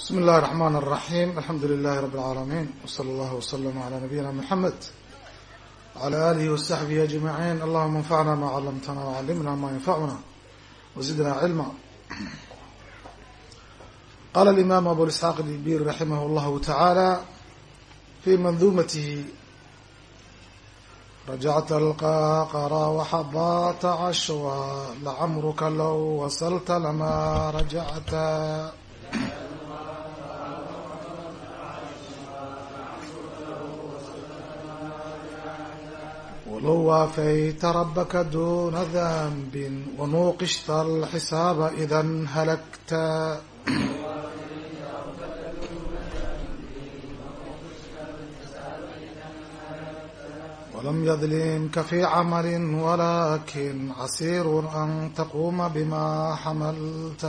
بsم الlh الرحمن الرحيم الحمdu للh رب العاalمين وصلى الله وsلم عlى نبيinا محمد وعlى آله وصحبه أجمعين اللهma انfعna ma cلمtna وعلمna ma ينfعna وزدna علما qال الإmام أbو الإسحاq الإبيrي رحimه الله تعالى في منظومته رجعت القاقرا وحبات عشوا لعمرك لو وصلت لما رجعت ولو وافيت ربك دون ذنب ونوقشت الحساب إذا هلكت ولم يظلمك في عمل ولكن عسير أن تقوم بما حملت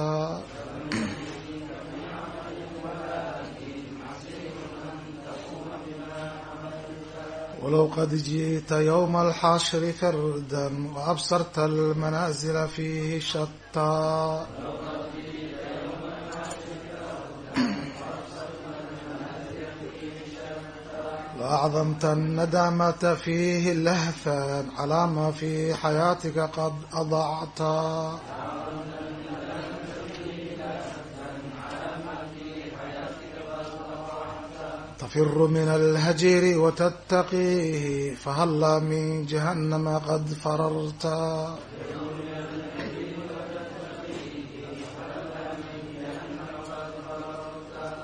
ولو قد جئت يوم الحشر فردا وأبصرت المنازل فيه شتى وأعظمت الندامة فيه لهفا على ما في حياتك قد أضعت تفر من الهجر وتتقيه فهلا من جهنم قد فررت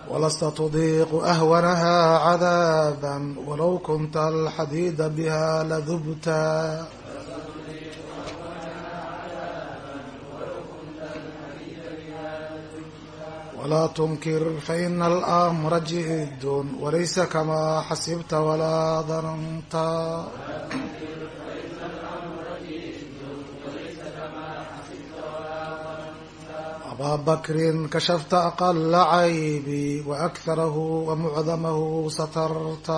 ولست تضيق أهونها عذابا ولو كنت الحديد بها لذبتا ولا تنكر فإن الأمر جد وليس كما حسبت ولا ظننت أبا بكر كشفت أقل عيبي وأكثره ومعظمه سترت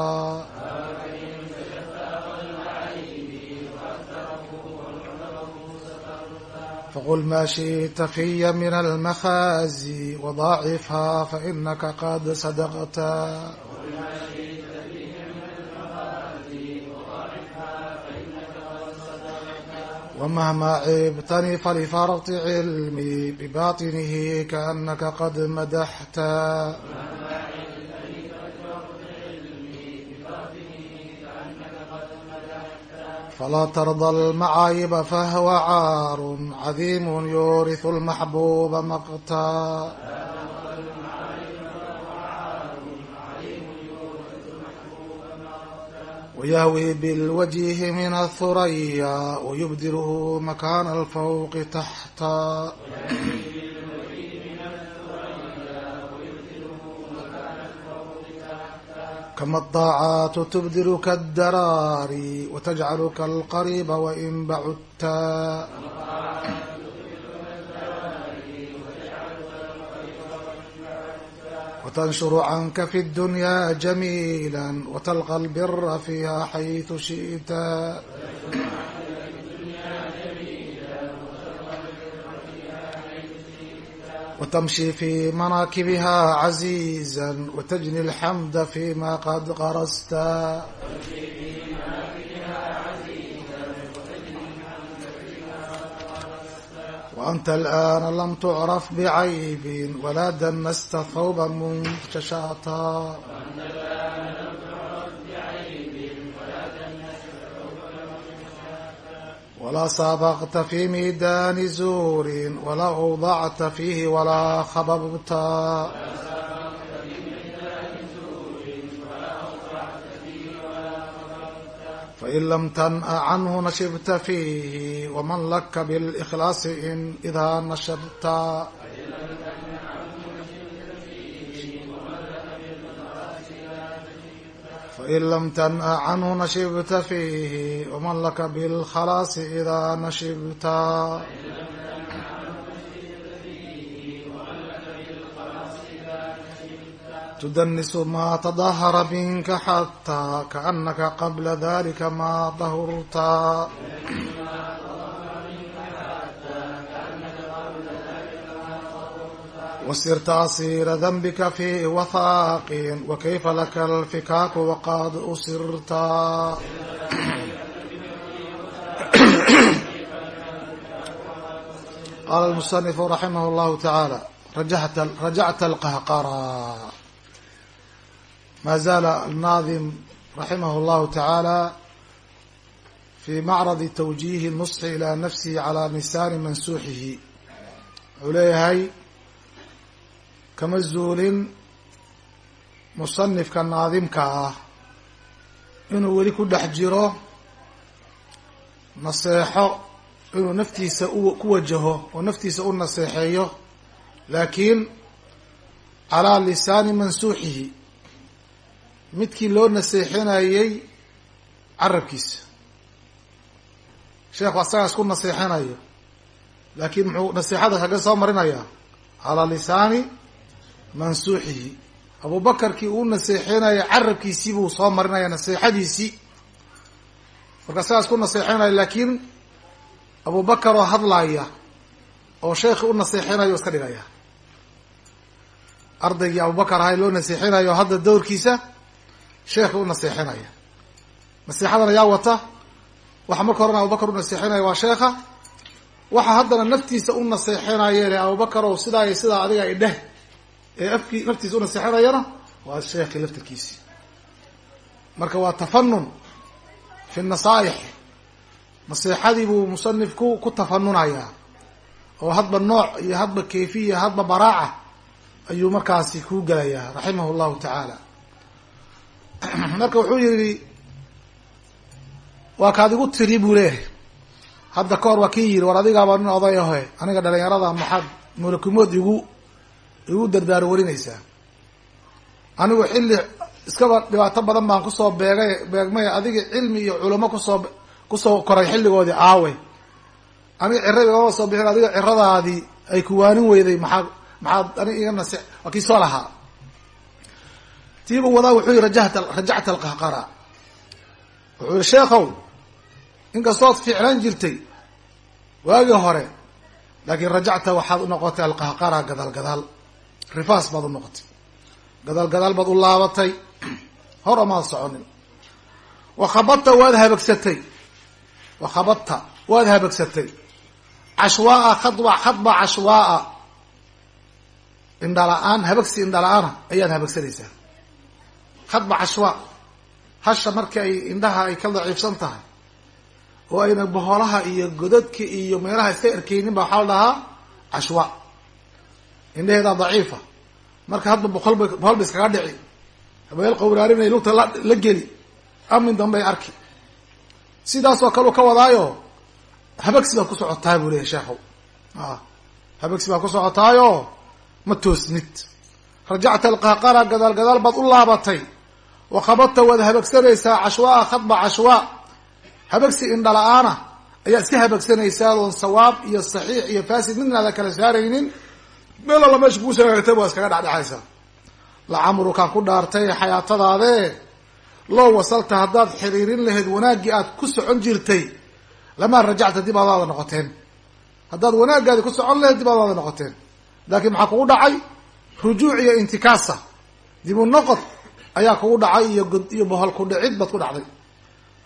فقل ما شئت في من المخازي وضاعفها فإنك قد صدقت ومهما عبتني فلفرط علمي بباطنه كأنك قد مدحت فلا ترضى المعايب فهو عار عظيم يورث المحبوب مقتا ويهوي بالوجيه من الثريا ويبدله مكان الفوق تحتا كما الطاعات تبدلك الدراري وتجعلك القريب وإن بعدتا وتنشر عنك في الدنيا جميلا وتلقى البر فيها حيث شئت وتمشي في مناكبها عزيزا وتجني الحمد فيما قد غرست وأنت الآن لم تعرف بعيب ولا دنست ثوبا منتشاطا ولا سابقت في ميدان زور ولا أوضعت فيه ولا خببت فإن لم تنأ عنه نشبت فيه ومن لك بالإخلاص إن إذا نشبت fain lam tanha canhu nashibta fiihi waman laka bilkhalaasi idaa nashibta tudanisu maa tadahara minka xataa kaanaka qabla dalika maa dahurta wasirta asiira danbika fi wathaaqin wakayfa laka alfikaaku waqad usirta qala almusanifu raximah llahu tacaala rajacta alqahqara ma zaala alnaadim raximah llahu tacaala fi macradi twjiihi nusxi ila nafsihi cala lisaani mansuuxihi wuxuu leeyahay kama zuulin musanifka naadimka ah inuu weli ku dhex jiro naseexo inuu naftiisa ku wajaho oo naftiisa u naseexeeyo laakiin calaa lisaani mansuuxihi midkii loo naseexinayey carabkiisa. Sheekhu asagaa isku naseexinayo laakiin muxuu naseexada kaga soo marinayaa? Calaa lisaani mansuuxihi abubakarkii uu naseexinayo carabkiisii buu soo marinaya naseexadiisii. Marka asagaa isku naseexinayo laakiin abubakar oo hadlaaya oo sheekhi u naseexinayo iska dhigaya. Ardaygii abubakar ahay loo naseexinayo hadda dowrkiisa sheekhi u naseexinaya naseexadana yaa wata. Waxa marka horena abubakar u naseexinaya waa sheekha. Waxa haddana naftiisa u naseexinayeen abubakar oo sidaa iyo sidaa adiga idheh ee afkii naftiisa u naseexinayana waa sheekhi laftirkiisi. Marka waa tafanun fi nasaaix. Naseexadii buu musanifku ku tafanunayaa oo hadba nooc iyo hadba kayfiya hadba baraaca ayuu markaasi kuu gelayaa raximah llahu tacaala. Marka wuxuu yihi waa kaad igu tiri buu leeyahay. Hadda ka hor waa kii yidhi war adigaaba nin oday ahe aniga dhalinyarada maxaad mulakumood igu igu dardaar warinaysaa anigu xilli iskaba dhibaato badan baan ku soo beegay beegmay adiga cilmi iyo culamo ku soo ku soo koray xilligoodii aawe aniga cira igama soo bixin adiga ciradaadii ay kuwaanin weyday maxaa maxaad anig iga nase waa kii soo lahaa. Tiibu wadaa wuxuu yihi rajata rajacta alqahqara wuxuu yihi sheekhow inkastood fiicnaan jirtay waagii hore laakiin rajacta waxaad unoqotay alqahqara gadaal gadaal rifaas baad unoqotay gadaal gadaal baad u laabatay. Hor amaad soconin. Wakhabadta waad habagsatay. Wakhabadta waad habagsatay. Cashwaaa khadba khadba cashwaaa. Indhala-aan habagsi indhala-aana ayaad habagsanaysaa khadba cashwaa hasha marka ay indhaha ay ka daciifsan tahay. Oo ayna boholaha iyo godadka iyo meelaha iska erkeynin ba waxaa la dhahaa cashwa indhaheedaa daciifa. Marka hadba boqolba boqol ba iskaga dhici. Habeel qawraarinay lugta la la geli. Amin dambay arki. Sidaasoo kale u ka wadaayo habagsi baad ku socotaa buu leyahy sheekhow. Habagsi baad ku socotaayo ma toosnid. Rajacta alqahqara gadaal gadaal baad u laabatay. Wakhabadta waad habagsanaysaa cashwaaa khadba cashwaa. Habagsi indhala-aana ayaad iska habagsanaysaa oon sawaab iyo saxiix iyo fasid midnaada kala saaraynin meel alla meesha kugu sagaagtay waa iskaga dhexdhexaysaa lacamrukaan ku dhaartay xayaatadaade loo wasalta haddaad xiriirin lahayd wanaaggii aad ku socon jirtay lamaa rajacta dib adaada noqoteen. Haddaad wanaaggaadi ku socon lahayd dib adaada noqoteen. Laakiin maxaa kugu dhacay? Rujuuc iyo intikaasa. Dibu noqod ayaa kugu dhacay iyo iyo bohol ku dhicid baad ku dhacday.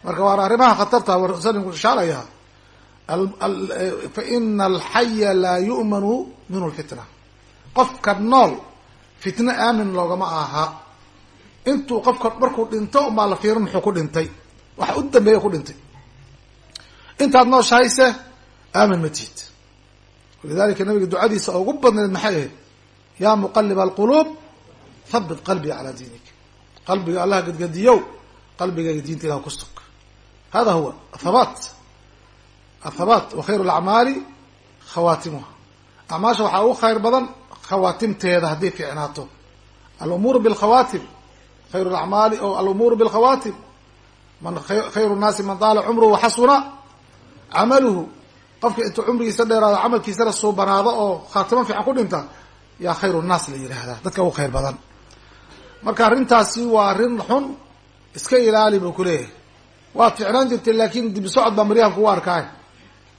Marka waana arrimaha khatarta warsalimku ishaalaya fa ina alxaya laa yu'manu minhu lfitna qofka nool fitno aamin loogama aha. Intuu qofka markuu dhinto umaa la fiirin muxuu ku dhintay? Waxa u dambeeya ku dhintay. Intaad nooshahayse aamin ma tihid walidalika nabiga ducadiisa oo ugu badnayd maxay ahayd? Yaa muqaliba alquluub habit qalbii calaa diinik. Qalbiga allah gadgadiyow qalbigayga diinta ilah ku sug. Hada huwa athabaat. Athabaat wa khayru alacmaali khawaatimuha acmaasha waxaa ugu khayr badan khawaatimteeda hadday fiicnaato. Alumuuru bilkhawaatim khayru lacmaali o alumuuru bilkhawaatim man khayru nnaasi man daala cumruhu waxasuna camaluhu. Qofka intuu cumrigiisa dheeraado camalkiisana suubanaado oo khaatimo fiican ku dhinta yaa khayru nnaas la yidhaahdaa dadka ugu khayr badan. Marka arrintaasi waa arrin xun iska ilaali buu kuleeyahay waad ficnaan jirtay laakin dib socod baa maryahan kugu arkaayo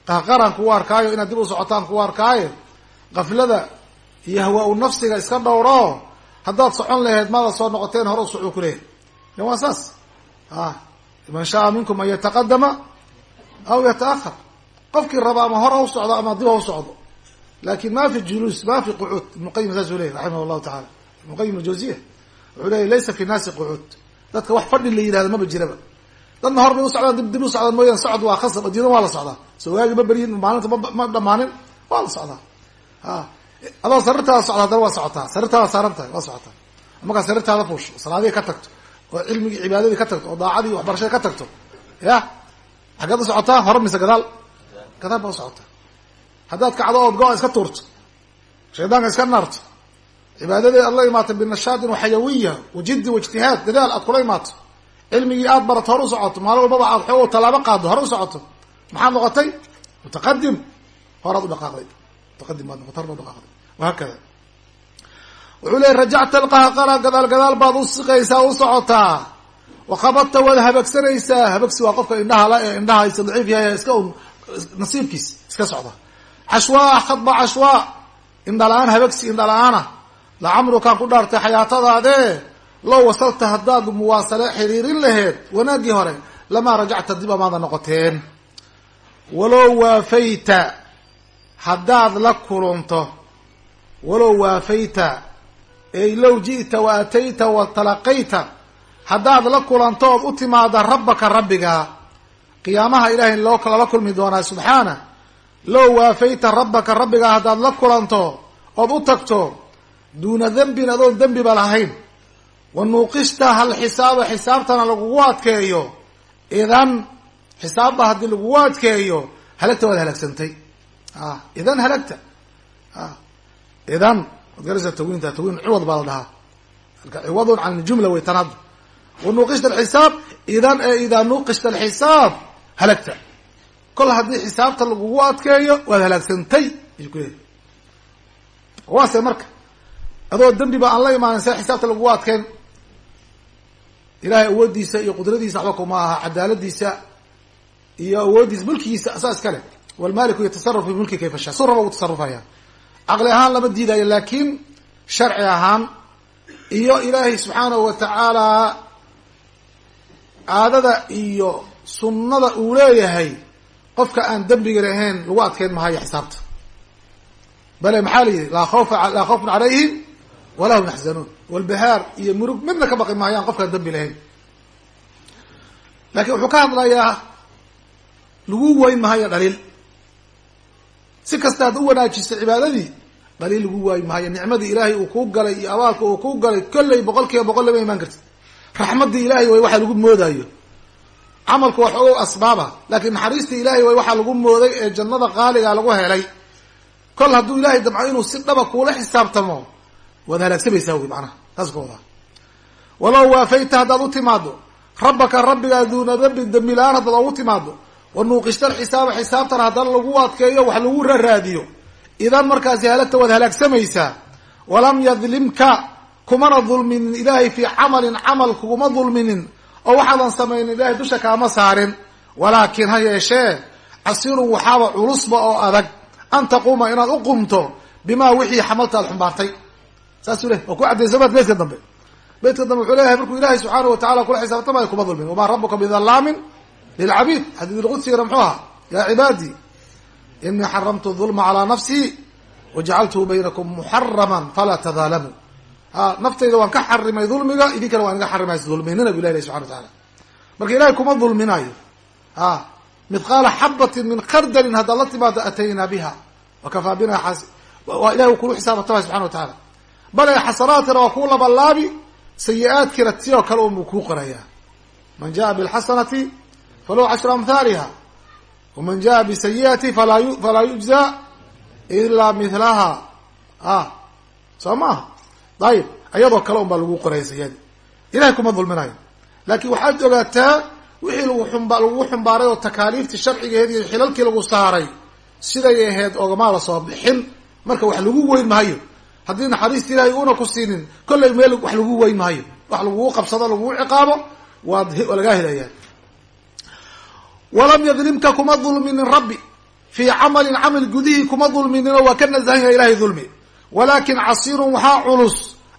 qahqaraan kugu arkaayo inaad dib u socotaan kugu arkaayo kaflada iyo hawaa-u nafsiga iska dhowro. Haddaad socon laheyd maada soo noqoteen hore u socuu ku leeyahy de waa saas. A man shaaa minkum an yataqadama aw yataahar qofkii raba ama hore u socdo ama dib ha u socdo. Lakin ma fi juluus ma fi qucuud ibnu qayim saasuu leyahy raximah llahu taala. Ibnu qayim aljawziya wuxuu leyahy laysa fi naasi qucuud dadka wax fadhi la yihahdo maba jiraba. Dadna hor bay u socdaan dib dib u socdaan mooyaan socod waa khasab adduunyada waa la socdaa. Soo waagi ma beryin maalinta ma dhamaanin waa la socdaa. A adoo sarirtaada socda haddana waa socotaa. Sarirtaada saaran tahay waa socotaa. Markaa sarirtaada fuusho salaadihii ka tagto oo cilmigii cibaadadii ka tagto oo daacadii waxbarashada ka tagto ya xaggeed u socotaa hore mise gadaal? Gadaal baa u socotaa haddaad kacdo ood go- iska tuurto shaydaanka iska naarto cibaadadii aad la imaato binashaadin waxayawiya wajiddi waijtihaad dadaal aad kula imaato cilmigii aad barato hore u socoto maalin walbaba aad xoog tallaabo qaado hore u socoto maxaad noqotay? Mutaqadim horaad u dhaqaaqday. Mutaqadim baad noqotay hor baad dhaqaaqday wahaakada wuxuu leeyay rajacta alqahqara gadaal gadaal baad u siqaysaa u socotaa. Wakhabadta waad habagsanaysaa. Habagsi waa qofka indhaha la indhaha isa daciif yahay iska un nasiibkiis iska socda. Cashwaa khadba cashwaa indhala-aan habagsi indhala-aana lacamrukaan ku dhaartay xayaatadaade. Low wasalta haddaad muwaasale xiriirin laheed wanaaggii hore lamaa rajacta dib amaada noqoteen. Walow waafayta haddaad la kulunto walow waafayta ey low ji'ta wa atayta wa talaqayta haddaad la kulanto ood u timaada rabbaka rabbiga qiyaamaha ilaahay loo lala kulmi doonaa subxaana low waafayta rabbaka rabbigaa haddaad la kulanto ood u tagto duuna dembin adoon dembiba lahayn wa nuuqishta hal xisaaba xisaabtana lagugu adkeeyo idan xisaabba haddii lagugu adkeeyo halagta waad halaagsantay. A idan halagta. A idan waad garaysaa tawiinta tawiin ciwad baa la dhahaa marka ciwadun can jumla way tan hadda wa nuuqishta alxisaab idan ee idaa nuuqishta alxisaab halagta kol haddii xisaabta lagugu adkeeyo waad halaagsantay ayuu ku leeyahy waase marka adoo dembiba aan la imaanin see xisaabta lagugu adkeen ilahay awooddiisa iyo qudradiisa waxba kuma aha cadaaladiisa iyo awooddiisa mulkigiisa asaa iskale walmaaliku yatasarafu fi mulki kayfa shaa su raba ugu tasarufaya caqli ahaan lama diidayo laakiin sharci ahaan iyo ilaahay subxaanahu wa tacaala caadada iyo sunnada uu leeyahay qofka aan dembiga lahayn lagu adkeyn mahayo xisaabta. Bale maxaa la yidhi? Laa khawfa laa khawfun calayhim walaa hum yaxzanuun. Walbahaar iyo murug midna ka baqi maayaan qofkaan dembi lahayn. Laakiin wuxuu ka hadlayaa lagu wayn mahayo dhaliil si kasta ad u wanaajisay cibaadadii dhaliil lagu waayi mahayo nicmadii ilaahay uu kuu galay iyo abaalka uu kuu galay kollay boqol kiiba boqol lama imaan kartid. Raxmaddii ilahay way waxaa lagu moodaayo. Camalku wax ogow asbaaba laakiin naxariistii ilahay way waxaa lagu mooday ee jannada qaaliga lagu helay. Kol hadduu ilahay damco inuu si dhaba kuula xisaabtamo waad halaagsamaysaa wy macnaha taas ka wadaa walow waafayta haddaad u timaado rabbaka rabbigaa duuna dambi dambi la'aan haddaad ogu timaado wa nuuqishta alxisaaba xisaabtana haddana lagu adkeeyo wax lagu raraadiyo idan markaasi halagta waad halaagsamaysaa. Walam yadlimka kumana dulminin ilaahay fii camalin camal kuguma dulminin. Oo waxaadan samaynin ilahay dusha kaama saarin. Walaakin ha yeeshee casirun waxaaba culusba oo adag. An taquuma inaad u qumto bimaa wixii xamalta ad xumbaartay. Saasuu ley waa ku caddaysa maad beydka dambe. Beydka dambe wuxuu leeyahay markuu ilaahay subxaana wa tacala kula xisaabtamaayo kuma dulmin. Wamaa rabuka bidalaamin lilcabiid xadiidulqudsigana muxuu ahaa yaa cibaadii inii xaramtu dulma calaa nafsii wajacaltuhu baynakum muxaraman falaa tadaalamuu a naftayda waan ka xarimay dulmiga idinkana waan iga xarimay dulminina bu ilah ilahi subxana wa taala marka ilahay kuma dulminayo a midqaala xabatin min khardalin haddaad la timaado ataynaa biha wakafaa bina waa ilahi u kulu xisaabatama subxana wa tacaala bale xasanaatina waa kuu labalaabi sayi-aadkiina ti oo kale unbuu kuu qorayaa man jaa bilxasanati falahu cashru amhaaliha waman jaa bisayiati falaa yujza ilaa mihlaha a soo maaha dayib ayadoo kale un baa lagu qoraya sayadi ilahay kuma dulminayo laakiin waxaad ogaataa wixii lagu xumba lagu xumbaaray oo takaaliiftii sharcigeed iyo xilalkii lagu saaray siday ahayd ogamaa la soo bixin marka wax lagu weyn mahayo haddii naxariista ilahay una ku siinin kollay meel wax lagu weyn mahayo wax lagugu qabsado lagugu ciqaabo waad lagaa helayaa walam yadlimka kuma dulminin rabbi. Fii camalin camal gudihii kuma dulminin oo waa ka nasahan yahay ilahay dulmi. Walaakin casiirun waxaa culus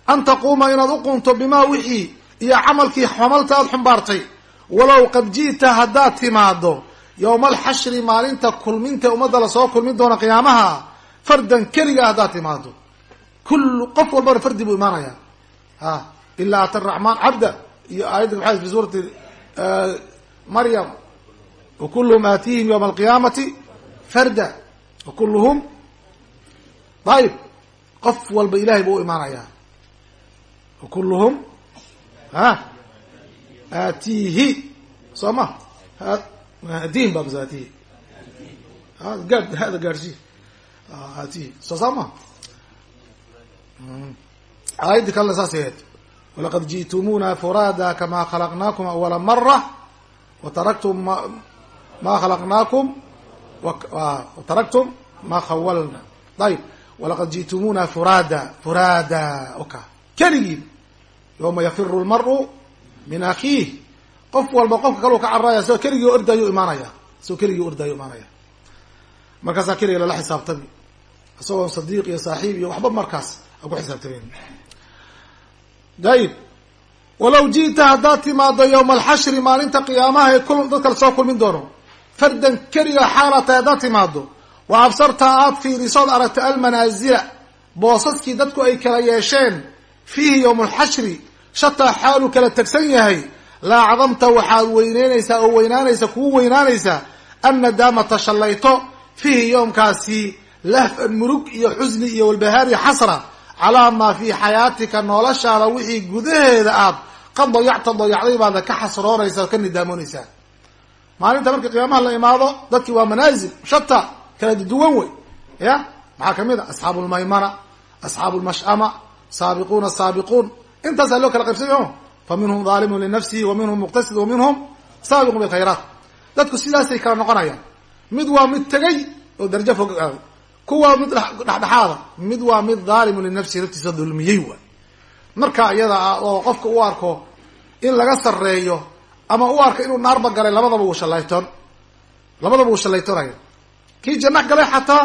an taquuma inaad u qunto bimaa wixii iyo camalkii xamalta aad xumbaartay. Walow qad ji'ta haddaad timaado yowma alxashri maalinta kulminta ummadda la soo kulmin doona qiyaamaha fardan keliga haddaad timaado kullu qof walbana fardi buu imaanaya a ilaa ata raxmaan cabda iyo aayadda maxay fi suurati maryam wa kulluhum aatihim yowma alqiyaamati farda wa kulluhum ayib qof walba ilahay buu u imaanaya wa kulluhum ha aatiihi soo ma aatihim ba bas aatihi gaad hada gaadhsii aatihi soo saa ma aayaddii kalena saas ahayd walaqad ji'tumuuna furaada kama khalaqnaakum awala mara wataraktum ma khalaqnaakum wataraktum ma khawalna ayib walaqad ji'tumuuna furaada furaada. Oka keligiin yawma yafiru lmaru min akiih qof walba qofka kaleu ka cararaya isagoo keligii ordayo imaanaya. Isagoo keligii ordayo imaanaya. Markaasaa keliga lala xisaabtami. Isagoo sadiiq iyo saaxiib iyo waxba markaas a ku xisaabtamen dayib walow ji'ta haddaad timaado yowma alxashri maalinta qiyaamaha ee dadka la soo kulmin doono fardan keliga xaala tahay haddaad timaado wa absarta aad fiirisood aragta almanaazila boosaskii dadku ay kala yeesheen fiihi yowma alxashri shataa xaalu kala tegsan yahay. La acdamta waxaad weyneynaysaa oo weynaanaysa kugu weynaanaysaa annadaamata shallayto fiihi yowmkaasi lahfan murug iyo xusni iyo walbahaari xasra calaa maa fii xayaatika noloshaada wixii gudaheeda aad qad dayacta dayacday baad ka xasroonaysa oo ka nidaamoonaysaa maalinta markii qiyaamaha la imaado dadkii waa manaazil shata kala duwan wey ya maxaa ka mid a asxaabu lmaymana asxaabu lmash'ama saabiquuna saabiquun intaasaa loo kala qaybsany o fa minhum daalimun linafsihi wa minhum muqtasid wa minhum saabiqun bilkhayraat. Dadku sidaasay kala noqonayaan. Mid waa mid tegay oo darajo fog aaday kuwaa mid dhexdhexaada. Mid waa mid daalimun linafsihi naftiisa dulmiyey waay marka iyada ah oo qofka u arko in laga sarreeyo ama u arko inuu naarba galay labadaba uu shalaytoon. Labadaba uu shallaytoonaya kii jannax galay xataa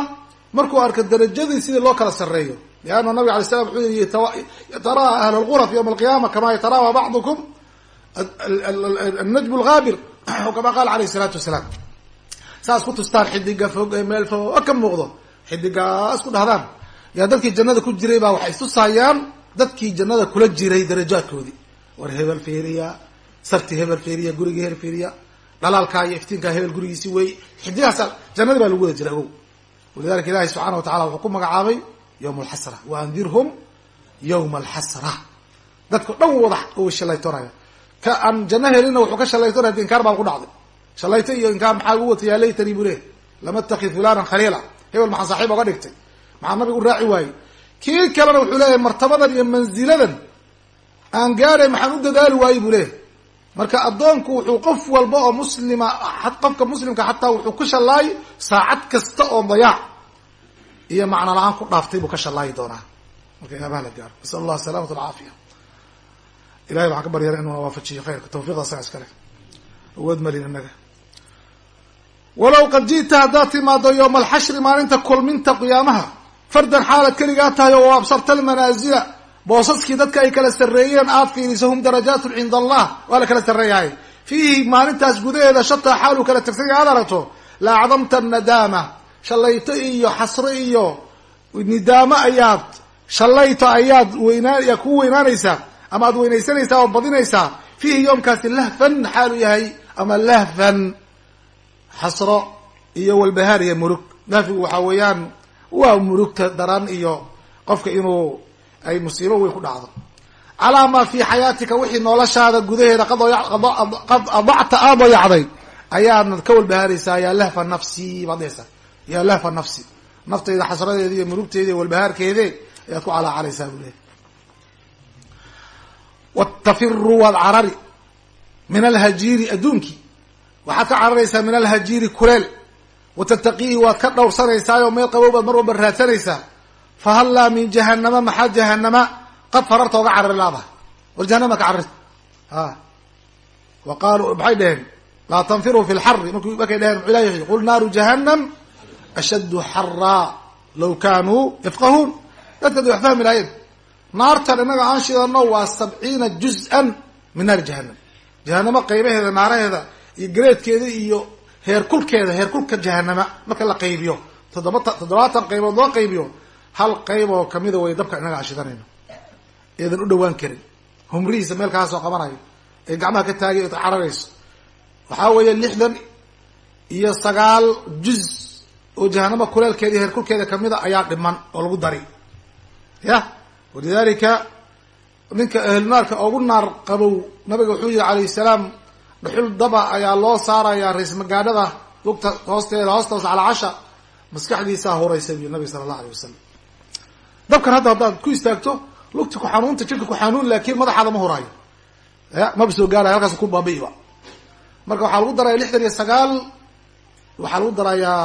markuu arko darajadii sidii loo kala sarreeyo. Lianna nabig alay slam wuxuu yihi yataraa ahlu lguraf yowma alqiyama kama yatarawa bacdukum annajmu lgaabir kama qaala alayh isalaatu wasalaam. Saas ku tustaan xidiga fog ee meel fog ka muuqdo. Xidigaas ku dhahdaan. Yaa dadkii jannada ku jiray baa waxay istusayaan dadkii jannada kula jiray darajaadkoodii. War hebel fiiriya sarti hebel fiiriya gurigii hebel fiiriya dhalaalkaa iyo iftiinkaa hebel gurigiisi wey xidigaas jannada baa lagu wada jira ogow walidalika ilahi subxana wa tacala wuxuu ku magacaabay yowma alxasra wa andirhum yowma alxasra dadka dhan wada shalaytoonaya ka aan janno helina wuxuu ka shalaytoonaya inkaar baan ku dhacday. Shalayto iyo inkaar maxaa ugu wata yaa laytani buu leh lama takid fulanan khaliila. Hebel maxaa saaxiib oga dhigtay? Maxaa nabigu raaci waayey? Kii kalena wuxuu leeyahay martabadan iyo manziladan. Aan gaadhay maxaan u dadaali waayey buu leeyahy marka addoonku wuxuu qof walba oo muslima qofka muslimka xataa wuxuu ku shallaay saacad kasta oo dayaac iyo macno la'aan ku dhaaftay buu ka shallaayi doonaa. Marka yaabaha la gaaro nasal allah asalamat alcaafiya ilahay waxaan ka baryara inuuna waafajiyo khayrka tawfiiqda asaga iskale awood malin inaga walow qad ji'ta haddaad timaado yowma alxashri maalinta kulminta qiyaamaha fardan xaalad keligaa tahay oo absarta almanaazila boosaskii dadka ay kala sarreeyeen aad fiiriso hum darajaatun cinda allah waa la kala sarreeyahay. Fiihi maalintaas gudaheeda shataa xaalu kala tagsanya aad aragto la acdamta nadaama shallayto iyo xasro iyo nidaamo ayaad shallayto ayaad weynaa ku weynaanaysaa ama aad weynaysanaysaa oo badinaysaa fiihi yoomkaasi lahfan xaalu yahay ama lahfan xasro iyo walbahaar iyo murug. Lahfigu waxaa weeyaan waa murugta daran iyo qofka inuu ay musiibo weyn ku dhacdo. Calaa maa fii xayaatika wixii noloshaada gudaheeda qad adacta aad dayacday ayaadnad ka walbahaaraysaa yaa lahfa nafsi baad dhehaysaa lahfa nafsi. Naftayda xasradeeda iyo murugteeda iyo walbahaarkeede ayaad ku calaacalaysaa buu lehay watafiru waad carari min alhajiiri adduunkii waxaad ka cararaysaa min alhajiiri kuleel. Watattaqiihi waad ka dhowrsanaysaayoo meel qabow baad mar walba raadsanaysaa fahallaa min jahanama maxaa jahanama qad fararta oga carari laadaha war jahanama ka cararta a wa qaaluu maxay dheheen laa tanfiruu fi lxari mark markay dheheen ilahi qul naaru jahanam ashaddu xaraa law kaanuu yafqahuun dadka da wax fahmi lahayen naartan innaga aan shidano waa sabciina juz-an min naari jahanam jahanamo qaybaheeda naaraheeda iyo gareedkeeda iyo heerkulkeeda heerkulka jahanama marka la qaybiyo toddoba toddobaatan qaybood loo qaybiyo hal qayb oo kamida way dabka innaga aan shidanayno eedan u dhawaan karin. Humrihiisa meel kaasoo qabanayo. Ee gacmaha ka taagay ood cararayso waxaa weeye lixdan iyo sagaal juz oo jahanamo kuleelkeeda iyo heerkulkeeda kamida ayaa dhiman oo lagu dari. Ya? Walidalika ninka ahlnaarka ugu naar qabow nabiga wuxuu yihi calayhi salaam dhuxul daba ayaa loo saarayaa rays magaadhada lugta hoosteeda hoostaas calaa casha. Maskaxdiisaa horeysa buyi nabiga sala allah alay wasalam dabkan hadda haddaad ku istaagto lugti ku xanuunta jirka ku xanuun laakiin madaxaada ma horaayo ya maba soo gaaraya halkaas ku baabi'iba marka waxaa lagu daraya lixdan iyo sagaal waxaa lagu darayaa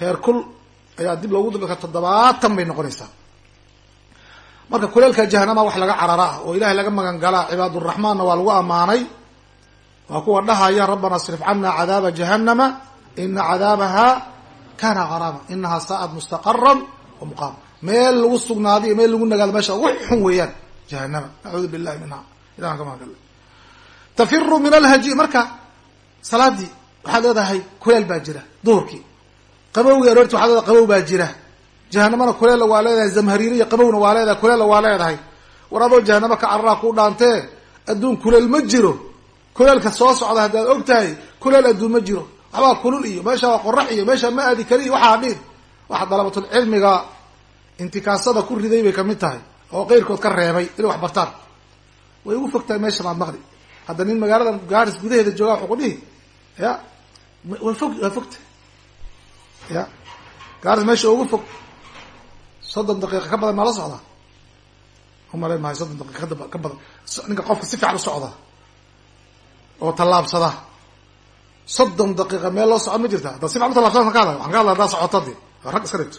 heerkul ayaa dib loogu dulka toddobaatan bay noqonaysaa. Marka kuleelka jahanama wax laga carara ah oo ilahay laga magan galaa cibaaduraxmaanna waa lagu ammaanay waa kuwa dhahaya rabbana asrif cana cadaaba jahanama ina cadaabaha kana garaama inahaa saa'at mustaqaran wa muqaama meel lagu sugnaado meel lagu nagaado meesha ugu xun weeyaan. Jahanama nacuudu billahi minha ilahan ka magan gala tafiru min alhaji. Marka salaadii waxaad leedahay kuleel baa jira duhurkii. Qabowgii aroorti waxaad leedahay qabow baa jira. Jahanamana kuleella waa leedahay zamhariiriya qabowna waa leedahay kuleella waa leedahay. War adoo jahanamo ka cararaa ku dhaantee adduun kuleel ma jiro. Kuleelka soo socda haddaad og tahay kuleel adduun ma jiro. Waxbaa kulul iyo meesha waa qorax iyo meesha ma aadi kari iyo waxaa dhiin waxa dalabatul cilmiga intikaasada ku riday bay ka mid tahay oo qeyrkood ka reebay inay wax bartaan way ugu fogtahay meesha maad maqli hadda nin magaalada gaaris gudaheeda jooga waxuu ku dhihi ya way fog waa fogta ya gaaris meesha ugu fog soddon daqiiqa ka badan maa la socdaa umalayn maayo soddon daqiiqa ka badan ninka qofka si fiican u socda oo tallaabsada soddon daqiiqa meel loo socon ma jirta haddaad si fiican u talabsada ka hadlay waxan ka hadlay haddaad socoto de rag iska dhigto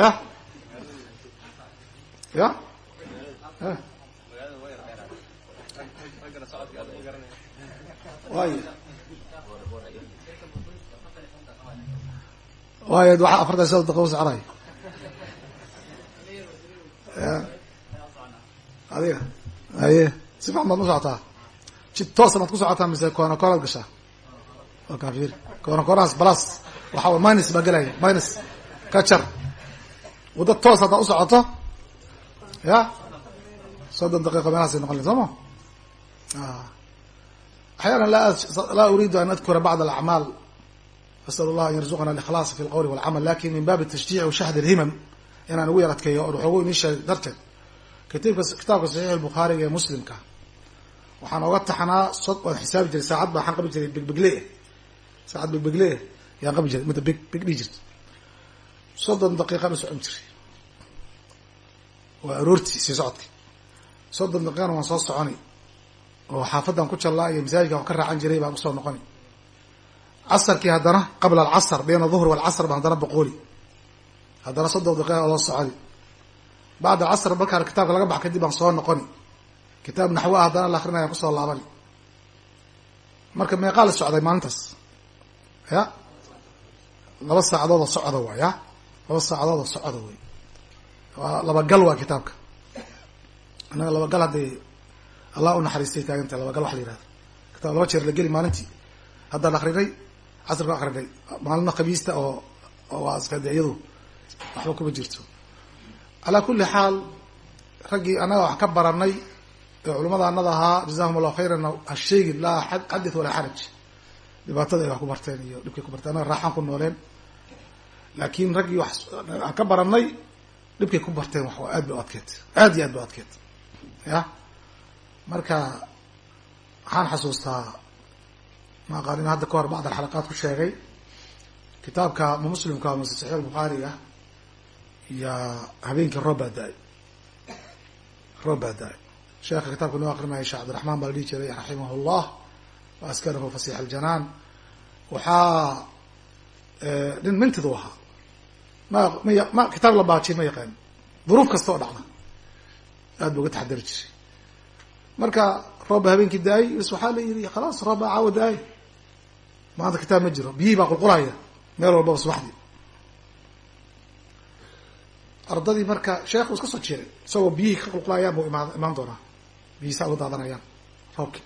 ya ya waay waay waa afartan u soconay ya adiga. Aye. Si fiican u socotaa. Jid toosa maad ku socotaa mise koona koonaad gashaa? Waa kafir koona koonahaas balas. Waxaa minus baa gelaya minus. Ka jar wadda toos haddaad socoto ya? Soddon daqiiqa meelahaasay noqon soo ma axyaana laa uriidu an adkura bacd alacmaal asal allah an yarzuqna alikhlaas fi lqowli walcamal laakiin min baabi tashjiic washahd alhimam inaan ugu yar adkeeyo or waxoogu inii sheeg darteed. Katiibka kitaabka saxiix albukhaariga ee muslimka. Waxaan oga taxnaa sod waan xisaabi jiray saacad baa waxaan qabi jiray begbegle saacad begbegle yaan qabi jiray mida beg beg dhihi jirta soddon waa aroortii sii socodki soddon daqiiqana waan soo soconi. Oo xaafadan ku jallaa iyo masaajidka wax ka raacan jiray baan u soo noqoni. Casarkii haddana qabla alcasr bayna duhr walcasr ba haddana boqooli haddana soddon daqiiqa loo soconi. Bacd alcasr markaan kitaabka laga bax kadib baan soo noqoni. Kitaab naxwo ah haddana la akrinaya ku soo laabani. Marka meeqaa la socday maalintaas. Ya? Laba saacadood oo socda waay ya? Laba saacadood oo socda wey waa labagal waa kitaabka. Annaga labagal hadday allah u naxariistay taagantah labagal waxa la yihahda kitaab laba jeer la geli maalintii. Haddaan akrinay casrka akrinay maalina khamiista oo waa iska iyadu waxba kuma jirto. Calaa kulli xaal raggii annaga wax ka baranay ee culamada anada ahaa jazahum allahu khayran ha sheegin laa xadith walaa xaraj. Dhibaatada ay wax ku barteen iyo dhibkay ku barteen annaga raaxaan ku nooleen. Laakin raggii wax ka baranay dhibkay ku barteen wax aad bay u adkeed. Aad iyo aad bay u adkeed. Ya? Marka waxaan xasuustaa ma aqaan in hadda ka hor bacd alxalaqaad ku sheegay kitaabka ma muslimka mase saxiix albukhaariga iyo habeenkii roob baa da'ay roob baa sheekha kitaabka noo akrinaya sheekh cabdiraxmaan baa la dhihi jiray raximah llah wa askanahu fasix aljanaan. Waxaa nin mintid u ahaa ma may ma kitaab la baajiy ma yaqaan. Duruuf kasta oo dhacda. Aad bu uga taxadari jiray. Marka roobba habeenkii da'ay waxaa la yidhi khalaas roob baa caawa da'ay maanta kitaab ma jiro. Biyihii baa qulqulaya. Meel walbaba subaxdii ardadii marka sheekhu iska soo jeeday. Isagoo biyihii ka qulqulayaan buu imaan imaan doonaa. Biyihii saa uga daadanayaan roobkii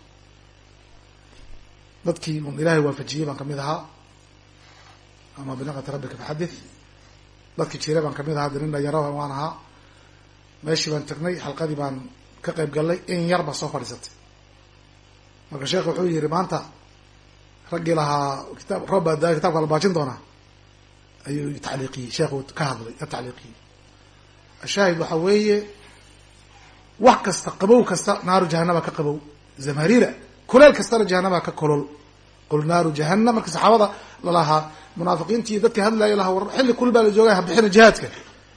dadkii un ilaahay waafajiyey baan ka mid ahaa. Ama binaqati rabbika faxadith dadkii jiray baan ka mid ahaa de nin dhalinyaro waan ahaa. Meeshii baan tagnay xalqadii baan ka qayb gallay in yar baa soo fadhiisatay. Marka sheekh wuxuu yihi maanta raggii lahaa kitaab roob baa daaya kitabka la baajin doonaa? Ayuu tacliiqiyey sheekhu ka hadlay ka tacliiqiyey ashaahid waxa weeye wax kasta qabow kasta naaru jahanama ka qabow. Zamharira kuleel kastana jahanama ka kolol qul naaru jahanam marka saxaabada lalahaa munaafiqiintii dadkii hadlaya lahaa war xilli kul baa la joogay habixina jihaadka.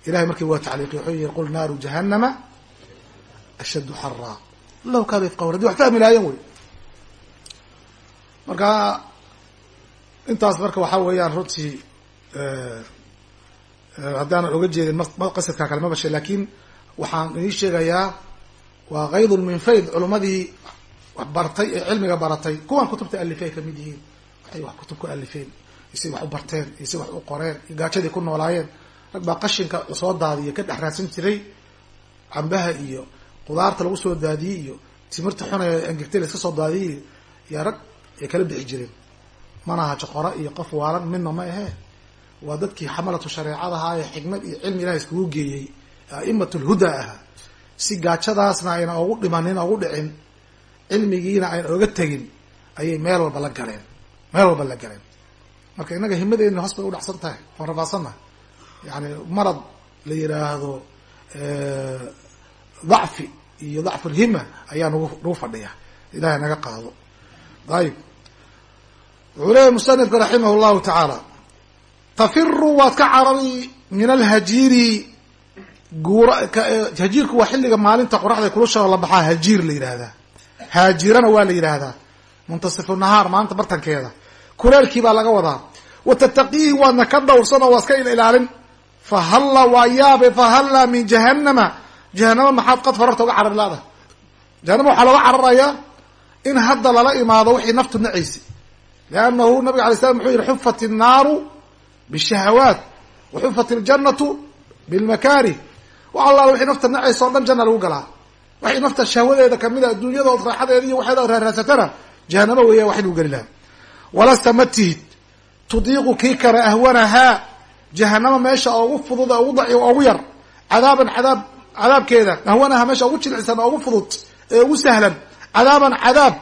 Ilahay markii waa tacliiqiy wuxuu yihi qul naaru jahanama ashaddu xaraa law kaanu yafqahun haddi wax fahmi lahaayeen wey marka intaas marka waxaa weeyaan runtii haddaanan oga jeedin qasadka kale ma bashe laakiin waxaan idin sheegayaa waa kaydun min fayd culimmadii wax bartay ee cilmiga baratay. Kuwan kutubta alifey ka mid yihiin. Waxay wax kutub ku alifeen. Isay wax u barteen isay wax u qoreen gaajadii ku noolaayeen. Rag baa qashinka soo daadiya ka dhex raadsan jiray. Cambaha iyo qudaarta lagu soo daadiyey iyo timirta xuna angegtay la iska soo daadiyey iyo rag ay kala bixi jireen. Manaha joqoro iyo qof waalan midna ma ahee. Waa dadkii xamalatu shareecadahaa ee xikmad iyo cilmi ilaha iskugu geeyey. A'imat lhuda ahaa si gaajadaasna ayna ogu dhimanin ogu dhicin cilmigiina ayna oga tegin ayay meel walba la galeen meel walba la galeen. Marka innaga himadeena hoos bay u dhacsan tahay waan rafaadsannaha yani marad la yiraahdo dacfi iyo dacfulhima ayaa nagu nagu fadhiya. Ilahay naga qaado. Ayib wuxuu leeyahy musanifka raximah llahu tacaala tafiru waad ka carari min alhajiiri guura hajiirku waa xilliga maalinta qoraxda kulusha la baxaa hajiir la yidhaahdaa haajirana waa la yidhaahdaa. Muntasifu nahaar maalinta bartankeeda. Kuleelkii baa laga wadaa. Wa tattaqiihi waadna ka dhowrsan oo waa iska ilaalin. Fahalla waa yaabe fahalla min jahanama jahanama maxaad qad fararta uga carar laada. Jahanama waxaa looga cararayaa in hadda lala imaado wixii naftu nacaysa liannahu nabiga alay slam wuxuu yihi xufat innaaru bishahawaat wa xufat iljanatu bilmakaarih wax allaala wixii nafta nacaysa o dhan janna lagu galaa waxay nafta shahwadeeda kamida adduunyadood raaxadeeda iyo waxeeda raaraadsatana jahanamo weeya wax lagu geli laha walasta ma tihid tudiiqu kii kara ahwanahaa jahanama meesha ugu fudud ugu daci ugu yar cadaaban cadaab cadaabkeeda ahwanaha meesha ugu jilicsan ugu fudud ee ugu sahlan cadaaban cadaab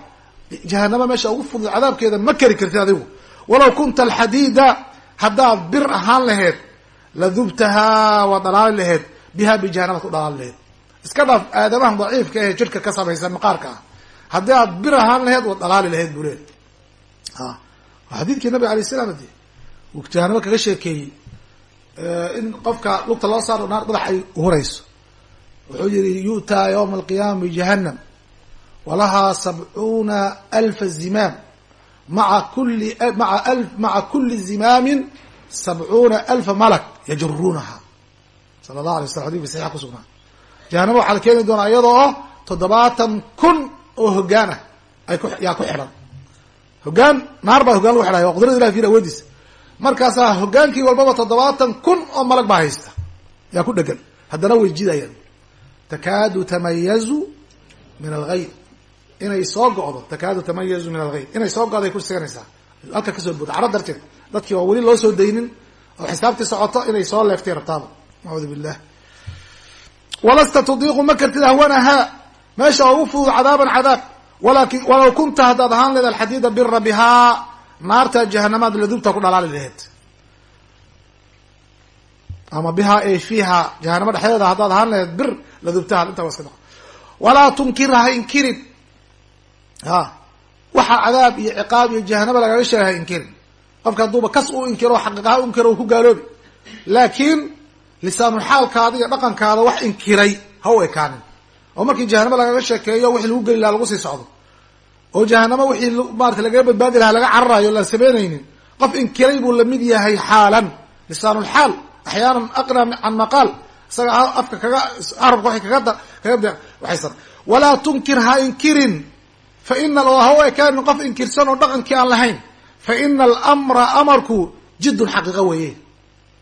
jahanama meesha ugu fudud cadaabkeeda ma kari kartid adigu. Walaw kunta alxadiida haddaad bir ahaan laheyd ladubtahaa waa dhalaali laheyd bihaa bijahanamaad ku dhalaali laheyd iska dhaaf aadamaha daciifka ee jidhka ka samaysan maqaarka. Ah haddii aad bir ahaan laheyd waad dhalaali laheyd buu leey a xadiidkii nabiga alay de uu jahanamo kaga sheekeeyey in qofka lugta loo saaro naar madax ay hurayso. Wuxuu yihi yu'taa yawma alqiyaama bijahanam walahaa sabcuuna alfa zimaam maa kuli maa a maca kuli zimaamin sabcuuna alfa malak yajuruunaha sala allah alay slam xadis fi saxixa kusugnaa jahanamo waxaa la keeni doonaa iyadoo oo toddobaatan kun oo hogaan ah ay ku yaa ku xidhan. Hogaan naar baa hogaan lagu xidhaya waa qudrada ilahi fir awoodiisa markaasaa hogaankii walbaba toddobaatan kun oo malag baa haysta. Yaa ku dhegan. Haddana way jidayaan. Takaadu tamayazu min algayr inay soo go'do takaadu tamayazu min algayr inay soo go'day ku siganaysaa. Halka ka soo buuda caro darteed dadkii waa weli loo soo daynin oo xisaabtii socoto inay soo leeftay rabtaaba. Nacuudu billah walasta tudiiqu ma kartid ahwanahaa meesha ugu fudud cadaaban cadaab. Walaw kunta haddaad ahaan leed alxadiida bira bihaa naarta jahanamaad ladubta ku dhalaali laheyd ama bihaa ay fiiha jahanamo dhexdeeda haddaad ahaan laheyd bir ladubtaha intaa waa iska walaa tunkir ha inkirin. Ha waxa cadaab iyo ciqaab iyo jahanaba lagaga sheegay ha inkirin. Qofka hadduuba kas u inkiro xaqiiqa ha inkiro ku gaaloobi. Laakiin lisaanulxaalkaada iyo dhaqankaada wax inkiray ha u ekaanin oo markii jahanamo lagaga sheekeeyo wixii lagu geli lahaa lagu sii socdo. Oo jahanamo wixii maarata lagaga badbaadi lahaa laga cararayo laan samaynaynin qof inkiray buu la mid yahay xaalan. Lisaanulxaal axyaanan aqna can maqaal. Isaga afka kaga carabka waay kaga waxaysan walaa tunkir ha inkirin. Fa ina ha u ekaanin qof inkirsan oo dhaqankii aan lahayn. Fa ina alamra amarku jiddun xaqiiqo weeye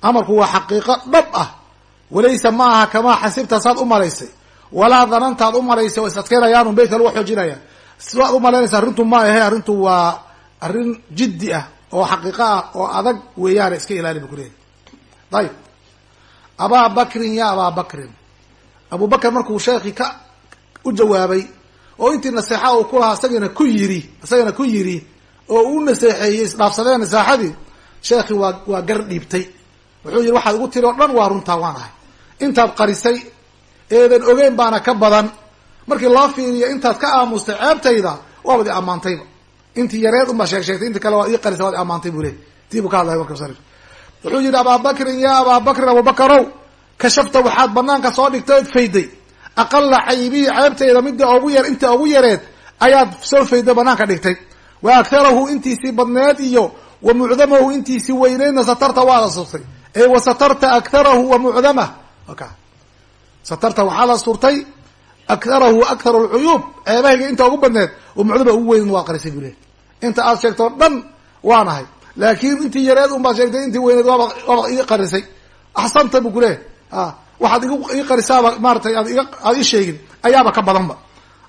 amarku waa xaqiiqo dhab ah. Walaysa ma aha kamaa xasibta saad u malaysay. Walaa danantaad u malaysay waa is adkeynayaan un beytka lagu xoojinaya. Sidaad u malaynaysa arrintu ma ahe arrintu waa arrin jiddi ah oo xaqiiqo ah oo adag weeyaane iska ilaali bu kuleeyahy ayib abaa bakrin ya abaa bakrin. Abu markuu sheekii ka u jawaabay oo intii naseexa uu ku lahaa isagana ku yiri isagana ku yiri oo u naseexeeyey isdhaafsadeen nasaaxadii sheekhi waa waa gar dhiibtay wuxuu yihi waxaad igu tiri oo dhan waa runtaa waan ahay. Intaad qarisay eedan ogeyn baana ka badan. Markii loo fiiriyo intaad ka aamustay ceebtayda waabad i ammaantayba. Intii yareed unbaa sheeg sheegtay inti kale waad ii qarisay waad i ammaantay buu leey tii buu ka hadlaya marka musanif wuxuu yihi abaa bakrin ya abaa bakrin abubakarow kashafta waxaad banaanka soo dhigtay ood fayday. Aqala caybihi ceebtayda midda ugu yar inta ugu yareed ayaad soo fayday banaanka dhigtay. Wa akharahu intiisii badneed iyo wa mucdamahu intiisii weyneydna satarta waad asturtay ee wa satarta akharahu wa mucdamah satarta waxaad asturtay akharahu wa akharu lcuyuub ceebahayga inta ugu badneed wa mucdama ugu weyn waa qarisay buu leey inta aad sheegtoo dhan waanahay laakiin intii yareed un baad sheegtay intii weyneed waaba waaba qarisay. Axsanta buu kuleeyahy waxaad ii qarisaaba maaratay aad ii sheegin ayaaba ka badanba.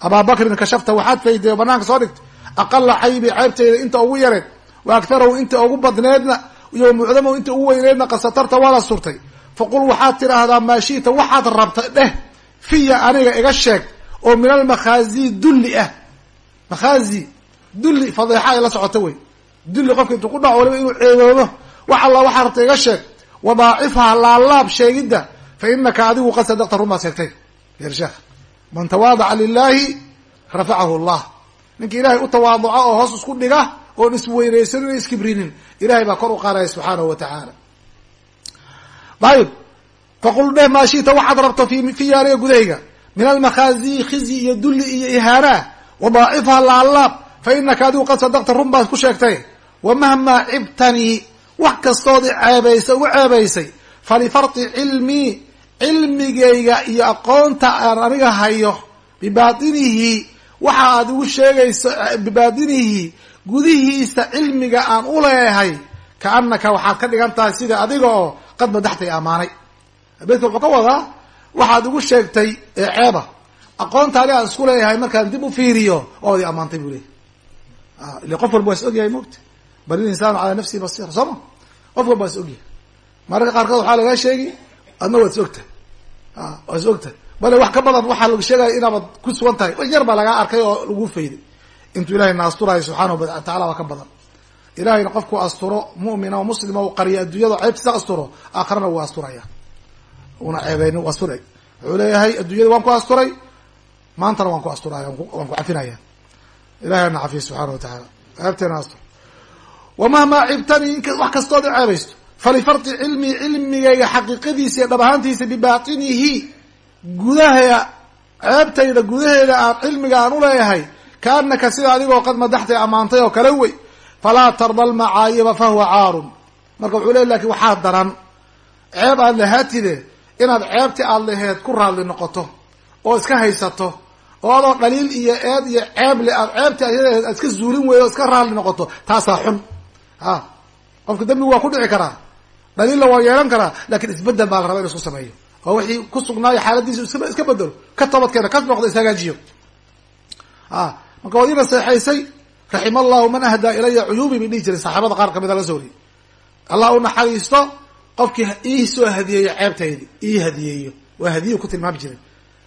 Abaa bakrin kashafta waxaad fayday banaanka soo dhigtay. Aqala caybi ceebteyda inta ugu yareed wa akharahu inta ugu badneedna iyo mucdamahu inta ugu weyneedna qasatarta waad asturtay faqul waxaad tidhaahdaa maa shita waxaad rabta dheh fiya aniga iga sheeg oo min almakhaazi dulli ah. Makhaazi dulli fadeexa ay la socoto wey. Dulli qofka intuu ku dhaco waliba inuu ceeboobo wax alla waxaa rabta iga sheeg. Wadaacifha laalaab sheegidda fa inaka adigu qad sadaqta run baad sheegtay. Yar sheekh man tawaadaca lilahi rafacahu llah ninka ilaahay u tawaaduca oo hoos isku dhiga oon isweynaysanin o iskibrinin ilahay baa kor u qaadaya subxaanahu wa tacaala. Ayib faqul dheh maa shita waxaad rabto fi fiya gudahayga? Min almakhaaziyi khizyi iyo dulli iyo ihaanaa wadaacifha laalaab fa inaka adigu qad sadaqta run baad ku sheegtay. Wamahmaa cibtanii wax kastood i ceebaysay ugu ceebaysay. Falifarti cilmii cilmigayga iyo aqoonta aan aniga hayo bibaatinihi waxa aad igu sheegayso bibaatinihi gudihiisa cilmiga aan u leehay kaanaka waxaad ka dhigan tahay sida adiga oo qad madaxtay ammaanay. Beedka wuxuu ka wadaa waxaad igu sheegtay ee ceeba aqoonta ani aan isku leeyahay markaan dib u fiiriyo waad i ammaantay buu leeyay ile qof walba waa is ogyahay mogta bal il insaanu calaa nafsihi basira soo ma? Qof walba waa is ogyahay mararka qaarkood waxaa lagaa sheegi adna waad is ogtahay waa is ogtahay bale wax ka badan waxaa lagu sheegaya inaabad ku sugan tahay. Yar baa lagaa arkay oo lagu fayday intuu ilahay na asturayo subxaanahu watacala waa ka badan. Ilahayna qofku asturo mu'mina oo muslima u qariya adduunyada ceebtiisa asturo aakhirana wuu asturaya. Una ceebeyni asturay wuxuu leeyahay adduunyada waan ku asturay maantana waan ku asturaya waan ku cafinaya. Ilahay ana cafiya subxaana wa tacaala ceebteena astur. Wamahmaa cibtanii wax kastood i ceebaysto. Falifarti cilmii cilmigayga xaqiiqadiisa iyo dhab ahaantiisa bibaatinihi gudaha ceebtayda gudaheeda aan cilmiga aan uleeyahay kaanaka sida adigoo qad madaxtay ammaantay oo kale wey. Falaa tarda almacaayiba fahuwa caarun. Marka wuxuu leey laakiin waxaa daran. Ceeb aad lahaatide inaad ceebti aad laheed ku raadli noqoto oo iska haysato oo adoo dhaliil iyo eed iyo ceeb le aad ceebti ayadeed aad iska zuulin weydo o iska raadli noqoto taasaa xun. Ha. Qofka dembigu waa ku dhici karaa. Dhaliilla waa yeelan karaa laakiin isbeddel baa la rabaa inu isku sameeyo. Oo wixii ku sugnaayo xaaladiisu is iska bedelo ka toobadkeena ka noqdo ishagaajiyo a marka waad ii naseexaysay raxima allahu man ahdaa ilaya cuyuubi bay dhihi jiray saxaabada qaar kamida la soo wariyey. Allah u naxariisto qofkii ii soo hadiyeeyo ceebtaydi ii hadiyeeyo. Waa hadiyo ku tilmaami jireen.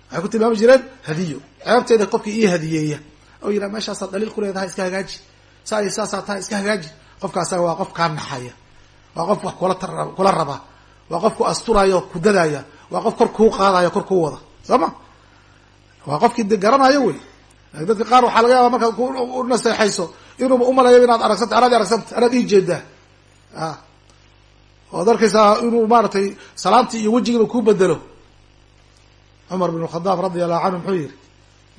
Waxay ku tilmaami jireen hadiyo. Ceebtayda qofkii ii hadiyeeya. Oo yidhaha meeshaasaad dhaliil ku leedahay iska hagaaji. Saa saasaa tahay iska hagaaji. Qofkaasaga waa qof kaa naxaya. Waa qof wax kula kula raba. Waa qof ku asturaya ku dadaya waa qof kor kuu qaadaya kor kuu wada. Soo ma? Waa qofkii de garanayo dadka qaar waxaa laga yaaba markaad u naseexayso inuuba umalayo inaad aragsanta anaad aragsanta anaad ii jeedaa a oad arkaysaa inuu maaratay salaantii iyo wejigiiba kuu bedelo cumar bn khadaab radi allahu canhu muxuu yihi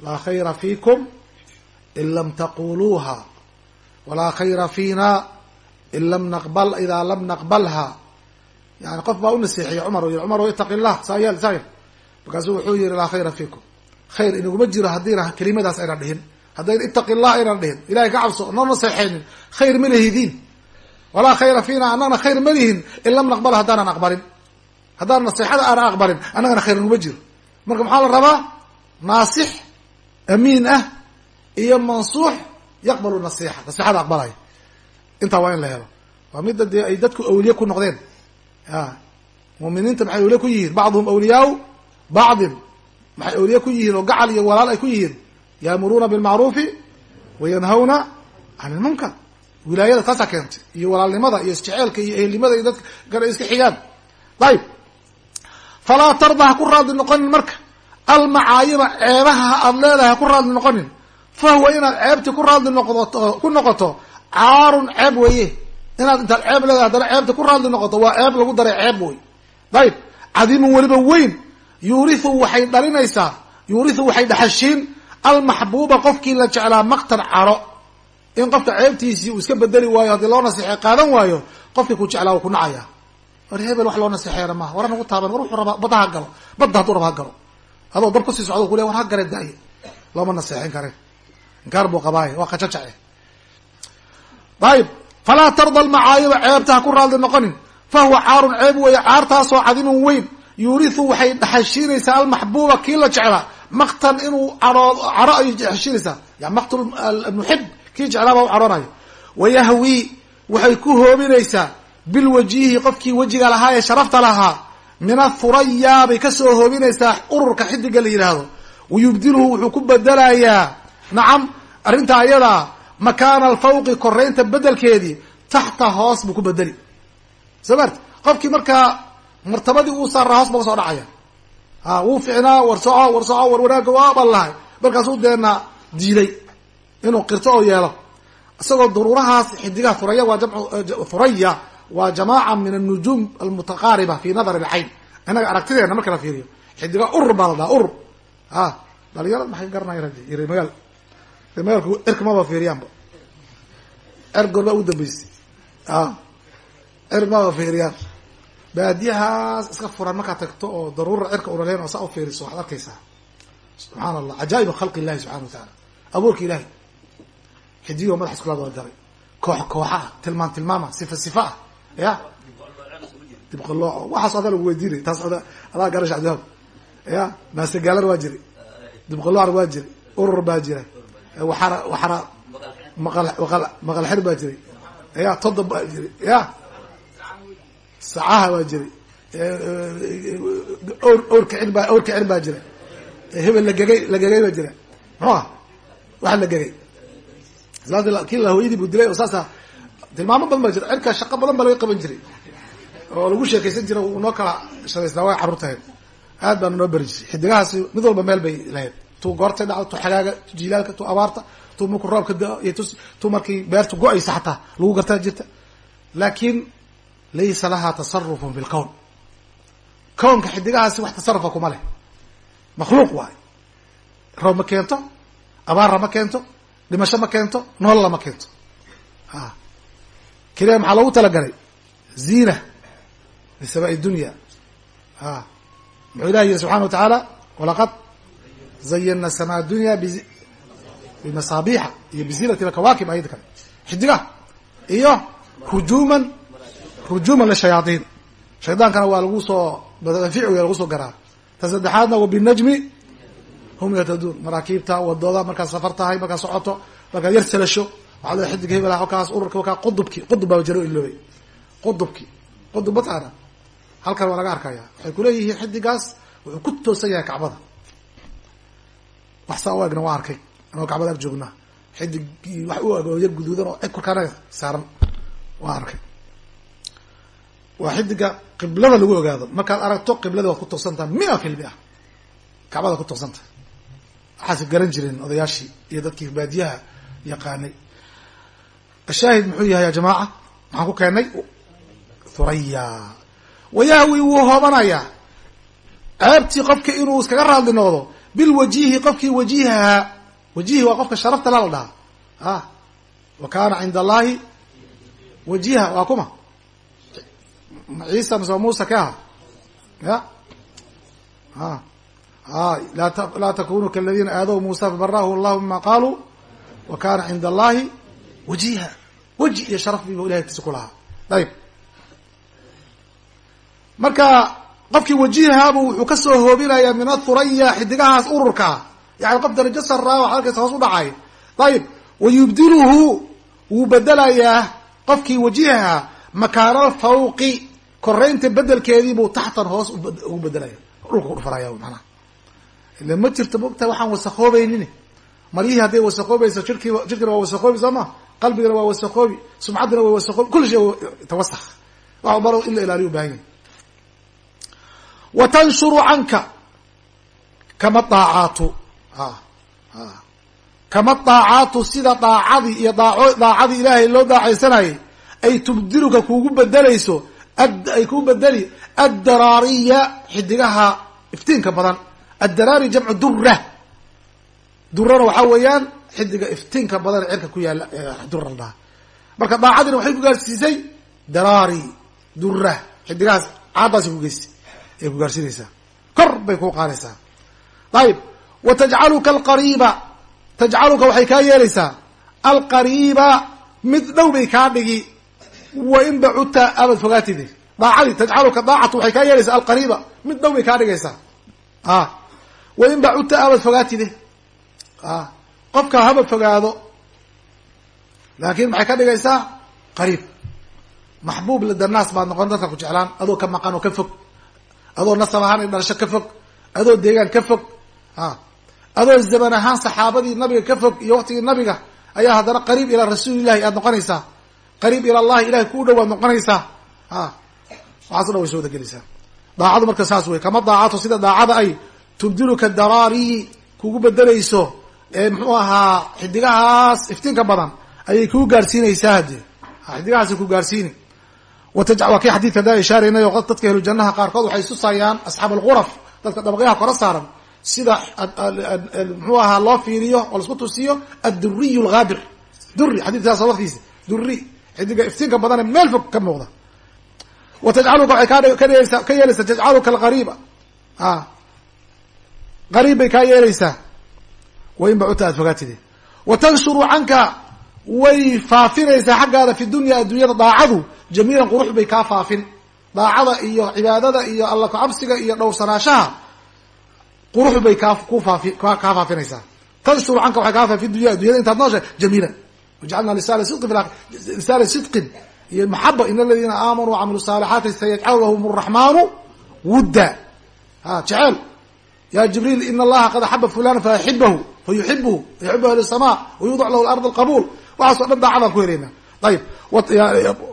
laa khayra fiikum in lam taquluuha walaa khayra fiina in lam naqbal idaa lam naqbalha. Yani qof baa u naseexiyey cumar u yihi cumar itaqi llah saa yeel saa yeel markaasuu wuxuu yihi laa khayra fiikum khayr inaguma jiro haddiina kelimadaas ayna dhihin. Haddayn itaqi llah aynan dhihin. Ilahay ka cabso noo naseexaynin khayr ma lahidiin walaa khayra fiina annagna khayr ma lihin. In lam naqbal haddaanan aqbalin. Haddaan naseexada aana aqbalin annagana khayr naguma jiro. Marka maxaa la rabaa? Naasix amiin ah iyo mansuux yaqbalu nasixa naseexada aqbalaya intaa waa in la helo. Waa midda dee ay dadku awliye ku noqdeen. Muminiinta maxay awliye ku yihiin? Bacduhum awliyaau bacdin maxay awliye ku yihiin oo gacal iyo walaal ay ku yihiin yaamuruuna bilmacruufi wayanhawna can ilmunkar wilaayada taasaa keentay iyo walaalnimada iyo isjeceelka iyo ehelnimada iyo dadka gara iska xigaan. Ayib falaa tarda ha ku raadli noqonin marka. Almacaayiba ceebaha aada leedahay ha ku raadli noqonin. Fa huwa inaad ceebti ku raadli noqoto ku noqoto caarun ceeb weeye. Inaad intaad ceeb leedahay haddana ceebta ku raadli noqoto waa ceeb lagu daray ceeb wey ayib cadiimun weliba weyn yuuriu waxay dhalinaysaa. Yuuriu waxay dhaxashiin almaxbuuba qofkii la jeclaa maqtan caro. In qofka ceebtiisii uu iska bedeli waayo haddii loo naseexey qaadan waayo qofkii ku jeclaa uu ku nacaya. War hebel wax loo naseexeena maaha. War nagu taaban war wuxuu rabaa badda ha galo. Badda hadduu raba ha galo. Adoo dab ku sii socdo kule war ha gale daaye. Looma naseexin kare inkaar buu qabaaye waa qajajace ayib falaa tarda almacaayiba ceebta ha ku raadli noqonin. Fa huwa caarun ceeb weeye caartaasoo cadimun weyn yuuriu waxay dhaxashiinaysaa almaxbuuba kii la jeclaa maktan inuu caroo caro ayay dhaxashiinaysaa ya maqtul muxib kii jeclaaba u caroonayo wayahwi waxay ku hoobinaysaa. Bilwajihi qofkii wejiga lahaa ee sharafta lahaa. Min athuraya bay ka soo hoobinaysaa ururka xidiga la yidhaahdo wayubdilhu wuxuu ku bedelayaa. Nacam arrinta ayadaa makaana alfawqi koraynta bedelkeedii taxta hoos buu ku bedeli soo maarti qofkii markaa martabadii uu saaraa hoos baa u soo dhacaya. A wuu ficnaa war soco war soco war wanaaga waa ban lahay markaasuu deena diiday inuu qirto oo yeelo. Isagoo duruurahaas xidigaha huraya waa huraya waa jamaaca min annujuum almutaqaariba fi nadar alcayn. Inaga aragtideena marka la fiiriyo xidiga urur baa la dhaha urur a dhalinyarad maxay garanaya r magaal. Magaalku cirka maba fiiriyaanba cer gorbaa ugu dambeysay. A cir maba fiiriyaan baadiyahaas iska furan markaad tagto oo daruura cirka unalen oo saa u fiiriso waxaad arkaysaa. Subxaan allah cajaaib khalqi illahi subxana wa taala abuurka ilahi xidigo madax iskulaad waa jaray koox kooxaa tilmaan tilmaama sifa sifa ah. Ya dibqalooco waxaas adaa lagu weydiinay taas adaa garash abdihaab ya naasegaalar waa jiray. Dibqaloocar waa jiray. Urur baa jira waxara waxara maqal maqal maqal xir baa jiray. Ya todob baa jiray. Ya sacaha waa jiray. Or orka cir baa orka cir baa jira hebel lagegay lagegay baa jira muxuu ah waxa lagegay kii la hooyadii buu dilay oo saasa tilmaamo badan baa jira. Cirka shaqo badan baa laga qaban jiray. Oo lagu sheekaysan jira uu noo kala shadaysnaa waa carruurtahayd aad baana noo beri xidigahaasi mid walba meel bay lahayd. Tuu goortay dhacdo tu xagaaga tu jiilaalka tu abaarta tu marku roobka da iyo tu tu markii beertu go'aysa xataa lagu gartaa jirta. Laakiin laysa laha tasarufun fi lkown kownka xidigahaasi wax tasarufa kuma leh. Makhluuq waayo roob ma keento abaarra ma keento dhimasho ma keento noolla ma keento. A keliya maxaa loogu talagalay? Ziina lisabaa'i dunya. A muxuu ilahi yiri subxana wa tacaala walaqad zayana samaa dunya bimasaabiixa iyo bizinati lkawaakib ayada kale. Xidigaha iyo hujuuman rujuuman lishayaaiin shaydaankana waa lagu soo ficwiga lagu soo garaa. Ta saddexaadna wa binajmi hum yahtaduun maraakiibta wadooda markaad safar tahay markaad socoto markaad yar salasho waxaa xidig hebel kaas ururka wakaa qudubki qudub baa jaro iloobay qudubki qudub mataqaana halkan waa laga arkaya waxay kuleeyihiin xidigaas wuxuu ku toosan yahay kacbada. Wax u egna waa arkay. Anoo kacbada ag joognaa xidigii wax u eg oo yar guduudan oo eg saaran. Waa arkay waa xidiga qiblada lagu ogaado. Markaad aragto qiblada waad ku toosantaha mia filmi ah. Kacbada ku toosantaha waxaas garan jireen odayaashii iyo dadkii baadiyaha yaqaanay. Ashaahid muxuu yahay ya jamaaca maxaan ku keenay thuraya wayahwi wuu hoobanayaa ceebtii qofka inuu iskaga raadli noqdo bilwajihi qofkii wajihaha wajihi waa qofka sharafta la la dhaha a wa kaana cinda allahi wajiha waa kuma ciisa mise musa ka? Aha ya a laa takunu kaladina aadaw musa fabarahu allahu mima qaluu wa kana cinda allahi wajiha. Weji iyo sharaf biba ilahay agtiisa ku lahaa. Ayib marka qofkii wajihabu wuxuu ka soo hoobinayaa min athuraya xidigahaas ururkaa yani qof darajo saraa waxa arkaysa hoos u dhacay. Ayib wa yubdiluhu wuu bedelayaa qofkii wajihaha makaana alfawqi koraynta bedelkeediibuu taxtan hoos ugu bedelaya dhulka kudhufanaya manaa ila ma jirto mogtaha waxaan wasakoobaynin maryihii hadday wasakoobayso jirkii jirkina waa wasakoobi soo ma? Qalbigana waa wasakoobi sumcaddina waa wasakoobi kulli shay tawasak wax baro in la ilaaliyo ubahan yahy wa tanshuru canka kama daacaatu kama daacaatu sida daacadii iyo daacadii ilaahay loo daacaysanayay ay tubdiluka kuugu bedelayso ay kuu bedeli addaraariya xidigaha iftiinka badan. Addaraari jamcu dura durana waxaa weeyaan xidiga iftiinka badan ee cirka ku yaalla dura la dhaha marka daacadiina waxay ku gaarsiisay daraari dura xidigahaas caadaasi kugeys ay ku gaarsiinaysaa. Kor bay ku qaadaysaa ayib wa tajcaluka alqariiba. Tajcaluka waxay kaa yeelaysaa. Alqariiba mid dhow bay kaa dhigi wa in bacudta aabad fogaatide daacadii tajcaluka daacatu waxay kaa yeelaysaa alqariiba mid dhow bay kaa dhigaysaa a wa in bacudta aabad fogaatide a qofka haba fogaado laakin maxay ka dhigaysaa qariib maxbuub ladanaas baad noqon dadka ku jeclaan adoo ka maqan oo ka fog adoo nasab ahaan i dhalasho ka fog adoo deegaan ka fog a adoo zaman ahaan saxaabadii nabiga ka fog iyo waqtigii nabiga ayaa haddana qariib ilaa rasuulillahi aad noqonaysaa qariib ila allahi ilahay kuu dhow aad noqonaysaa. A waxaaso dhan way soo wada gelaysaa daacadu marka saas wey kama daacato sida daacada ay tubdiluka daraari kugu bedelayso ee muxuu ahaa xidigahaas iftiinka badan ayay kuu gaarsiinaysaa hade xidigahaasay ku gaarsiini. Waa kii xadiidka daa ishaaraynay oo dadka ahlu jannaha qaarkood waxay susayaan asxaab alghuraf dadka dabaqyaha kora saaran sida muxuu ahaa loo fiiriyo oo la isku tusiyo adduriy lghaabir duri xadiidkaas laftiisa duri xidiga iftiinka badane meel fog ka muuqda. Wa tajcaluka waxay kaadhigaysa ka yeelaysaa tajcaluka alqariiba a qariib bay kaa yeelaysaa wain bacuta aad fogaatide. Wa tanshuru canka way faafinaysaa xaggaada fi dunya adduunyada daacadu jamiilan qurux bay kaa faafin. Daacada iyo cibaadada iyo alla kacabsiga iyo dhowrsanaashaha qurux bay kaa ku faafi kaa faafinaysaa tanshuru canka waxay kaa faafi fi dunya addunyada intaad noosha jamiilan wajcalna lisaana sidqin iyo maxaba in aladiina aamanuu wacamilu saalixaati sayajcalu lahum araxmaanu wudda ha jeceel ya jibriil in allaha qad axaba fulana faaxibahu fayuxibuhu yuxibu ahlu sama wayudac lahu lard alqabul waxaaso dhan daacadaan ku helayna ayib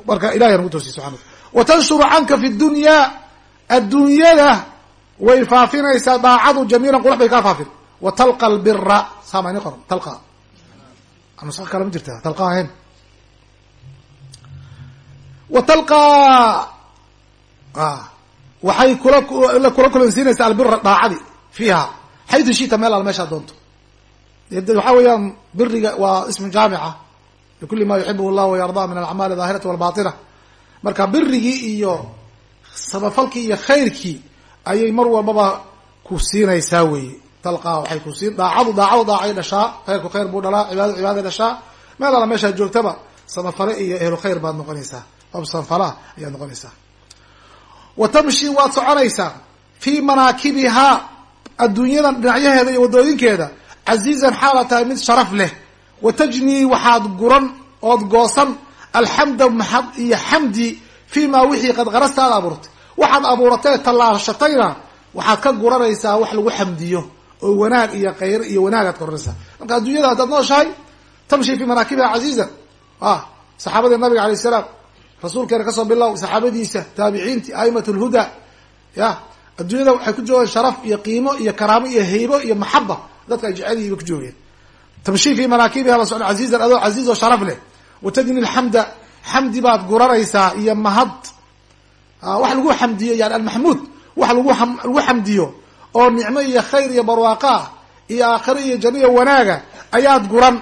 marka ilahi nagu toosiy subana wa tanshuru canka fi dunya adduunyada way faafinaysaa daacadu jamiilan qurux bay kaa faafin wa talqa albira saamani qoran talqa nusa kale ma jirta? Talqa ahayn wa talqa waxay kula kula kulansiinaysaa albira daacadi fiiha xaytu shita meel al meeshaa doonto. Waxaa weeyaan biriga waa ismu jaamica likuli ma yuxibh llah wayarda min alacmaali daahirati walbatina marka birigii iyo samafalkii iyo khayrkii ayay mar walbaba ku siinaysaa weeye talqaa waxay ku siin daacadu daacadu daacay dhashaa khayrku khayr buu dhalaa cibaadadu cibaada dhashaa. Meel alla meeshaa joogtaba samafale iyo ehlu khayr baad noqonaysaa. Qof samafalaha ayaad noqonaysaa. Wa tamshi waad soconaysaa. Fii manaakibihaa adduunyadan dhinacyaheeda iyo waddooyinkeeda casiizan xaala tahay mid sharaf leh. Wa tajnii waxaad guran ood goosan alxamda maxad iyo xamdi fii maa wixii qad qarasta aad abuurtay. Waxaad abuuratay tallaashatayna waxaad ka guranaysaa wax lagu xamdiyo oo wanaag iyo khayr iyo wanaagaad ka oranaysaa marka adduunyada haddaad nooshahay tamshi fii manaakibiha casiizan ah saxaabadii nabiga alayh salaam rasuulkeena ka soo bilow saxaabadiisa taabiciinti aimat lhuda ya adduunyada waxay ku joogeen sharaf iyo qiimo iyo karaamo iyo heybo iyo maxaba dadka ay jecelihi bay ku joogeen. Tamshi fii manaakibiha la socdo casiizan adoo casiiz oo sharaf leh. Watajni lxamda xamdi baad guranaysaa iyo mahad. Wax lagu xamdiyo yani almaxmuud wax lagu lagu xamdiyo oo nicmo iyo khayr iyo barwaaqa ah iyo aakhiro iyo janno iyo wanaaga ayaad guran.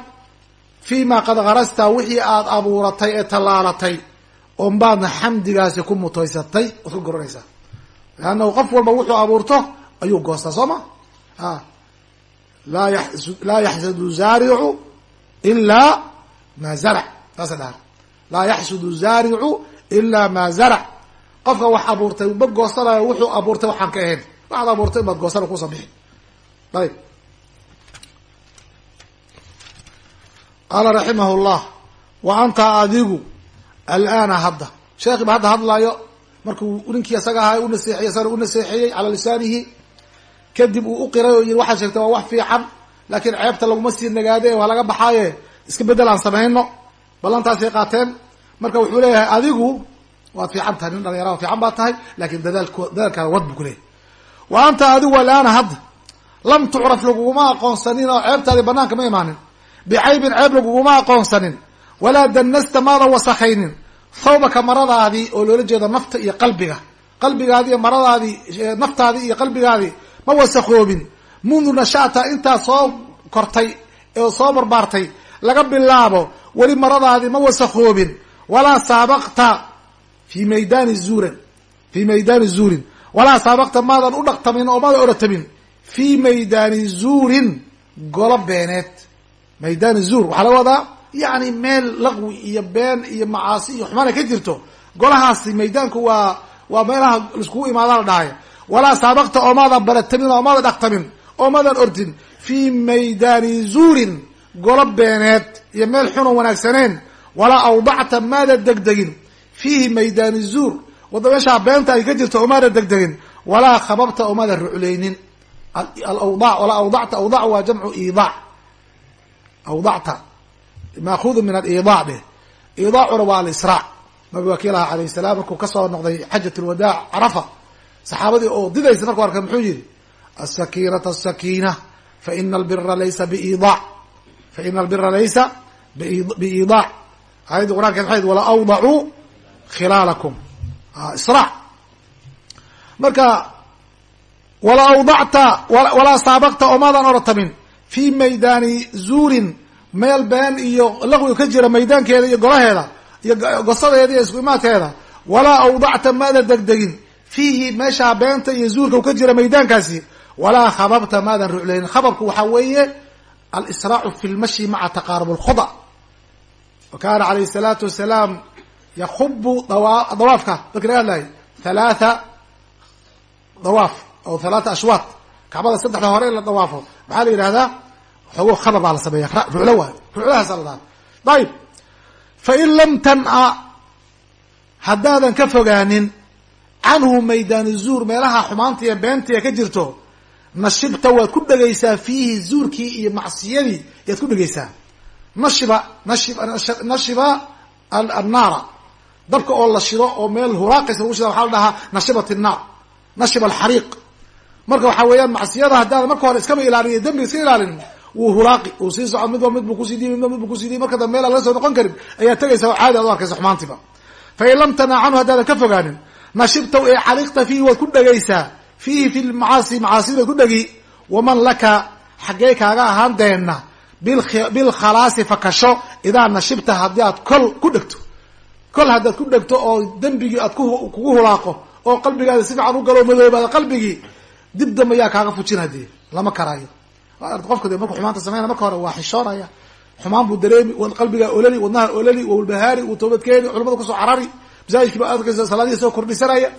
Fii ma qad karasta wixii aad abuuratay ee tallaalatay oon baadna xamdigaasi ku mutaysatay ood ku guranaysaa leannahu qof walba wuxuu abuurto ayuu goostaa soo ma? A laa y laa yaxsudu zaaricu ilaa maa zarac. Saasa dhaha laa yaxsudu zaaricu ilaa maa zarac. Qofka wax abuurtay ma goosanayo wuxuu abuurtay waxaan ka ahayn waxaad abuurtay baad goosana kuusa bixi ayb qaala raximah llah wa anta adigu alana hadda. Sheekhi ba hadda hadlaayo markuu ninkii isaga ahaa u naseexiyey isagana u naseexeeyey calaa lisaanihi kadib uu uqiray oo yiri waxaad sheegtay waa wax fiican laakiin ceebta laguma sii nagaade waa laga baxaaye iska bedel aan samayno ballantaasay qaateen marka wuxuu leeyahay adigu waad fiican tahay nin dhalinyara fiican baad tahay laakiin dadaalk dadaalkaada wad buu kuleeyahy wa anta adigu alaana hadda lam tucraf laguguma aqoonsanin oo ceebtaadii banaanka ma imaanin. Bicaybin ceeb laguguma aqoonsanin. Walaa danasta maadan wasakaynin. Thawbaka maradaadii oo loola jeedo nafta iyo qalbiga. Qalbigaadi iyo maradaadii naftaadii iyo qalbigaadii ma wasakoobin mundu nashata intaa soo kortay oo soo barbaartay laga bilaabo weli maradaadii ma wasakoobin walaa saabaqta fi maydani zuuran fi maydani zuurin walaa saabaqta maadan u dhaqtamin oo maadan oratamin. Fi maydani zuurin golo beeneed. Maydani zuur waxaa laga wadaa yani meel laqwi iyo been iyo macaasi iyo xumaana ka jirto. Golahaasi maydaanku waa waa meelaha laiskugu imaada la dhahay. Walaa saabaqta oomaadan baratamin oomaadan dhaqtamin oomaadan ordin fi maydani zuurin golo beeneed iyo meel xunoo wanaagsaneen. Walaa awdacta maadan degdegin. Fiihi maydani zuur wadda meeshaa beenta ay ka jirto oomaadan degdegin walaa khababta oomaadan ruclaynin alawda walaa awdacta awdac waa jamcu iidaac awdacta maakudu min aliidaac dheh iidaacuna waa alisraac nabi waa kii lahaa alayh salaam markuu ka soo noqday xajat lwadaac carafa saxaabadii oo didaysa markuu arkay muxuu yihi asakiinata asakiina faina albira laysa biiidaac faina albira laysa biiidaac aayadda qur'ankeed waxay wala awdacuu khilaalakum israac marka wala awdacta walaa saabaqta oomaadan oratamin fi maydani zuurin meel been iyo laqwi ka jira maydaankeeda iyo golaheeda iyo gosadeeda iyo isku imaadkeeda. Walaa awdacta maadan degdegin. Fiihi meeshaa beenta iyo zuurka ka jira maydaankaasi walaa khababta maadan ruclaynin khababku waxaa weeye alisraacu fi lmashi maca taqaarub lkhuda wa kana alayhi salaatu wasalaam yakubu dawaafka marki laga hadlayo halaatha dawaaf aw halaatha ashwaat kacbada saddexda hore in la dawaafo maxaa la yidhahdaa xoogo khabar baa la sameeya ruclo waay ruclahaasa la dhaha ayib fain lam tan'a haddaadan ka fogaanin canhu maydaan zuur meelaha xumaanta iyo beentiya ka jirto nashibta waad ku dhegaysaa fiihi zuurkii iyo macsiyadii yaad ku dhegaysaa nashiba nashib nashiba annaara dabka oo la shido oo meel huraaqaysa lagu shida waxaa la dhahaa nashibat innaar nashiba alxariiq. Marka waxaa weeyaan macsiyada haddaadan marka hore iskaba ilaalin dembiga iska ilaalin wuu huraaqi uu sii socod midba mid bu ku sii dhiibi midba mid bu ku sii dhiibi marka dambe laga soo noqon karin ayaa tegaysa oo caadi ad u arkaysa xumaantiba. Fain lam tanaa canhu haddaadan ka fogaanin nashibta ee caliqta fiihi waad ku dhegaysaa fiihi fi lmacaasi macaasida ku dhegi waman laka xaggee kaaga ahaan deenna bilkhalaasi fakasho idaa nashibta haddii aad kol ku dhegto kol haddaad ku dhegto oo dembigii aad kugu hulaaqo oo qalbigaada si fiican u galo madoobaada qalbigii dib dambe ayaa kaaga fujin haddii lama karaayo. Qofka de markuu xumaanta sameynaya marka hore waa xishoonaya. Xumaan buu dareemi qalbigaa olali wadnaha olali walbahaari uu toobadkeeni culamada ku soo carari masaajidkii ba arkaysa salaadihii soo kordhisanaya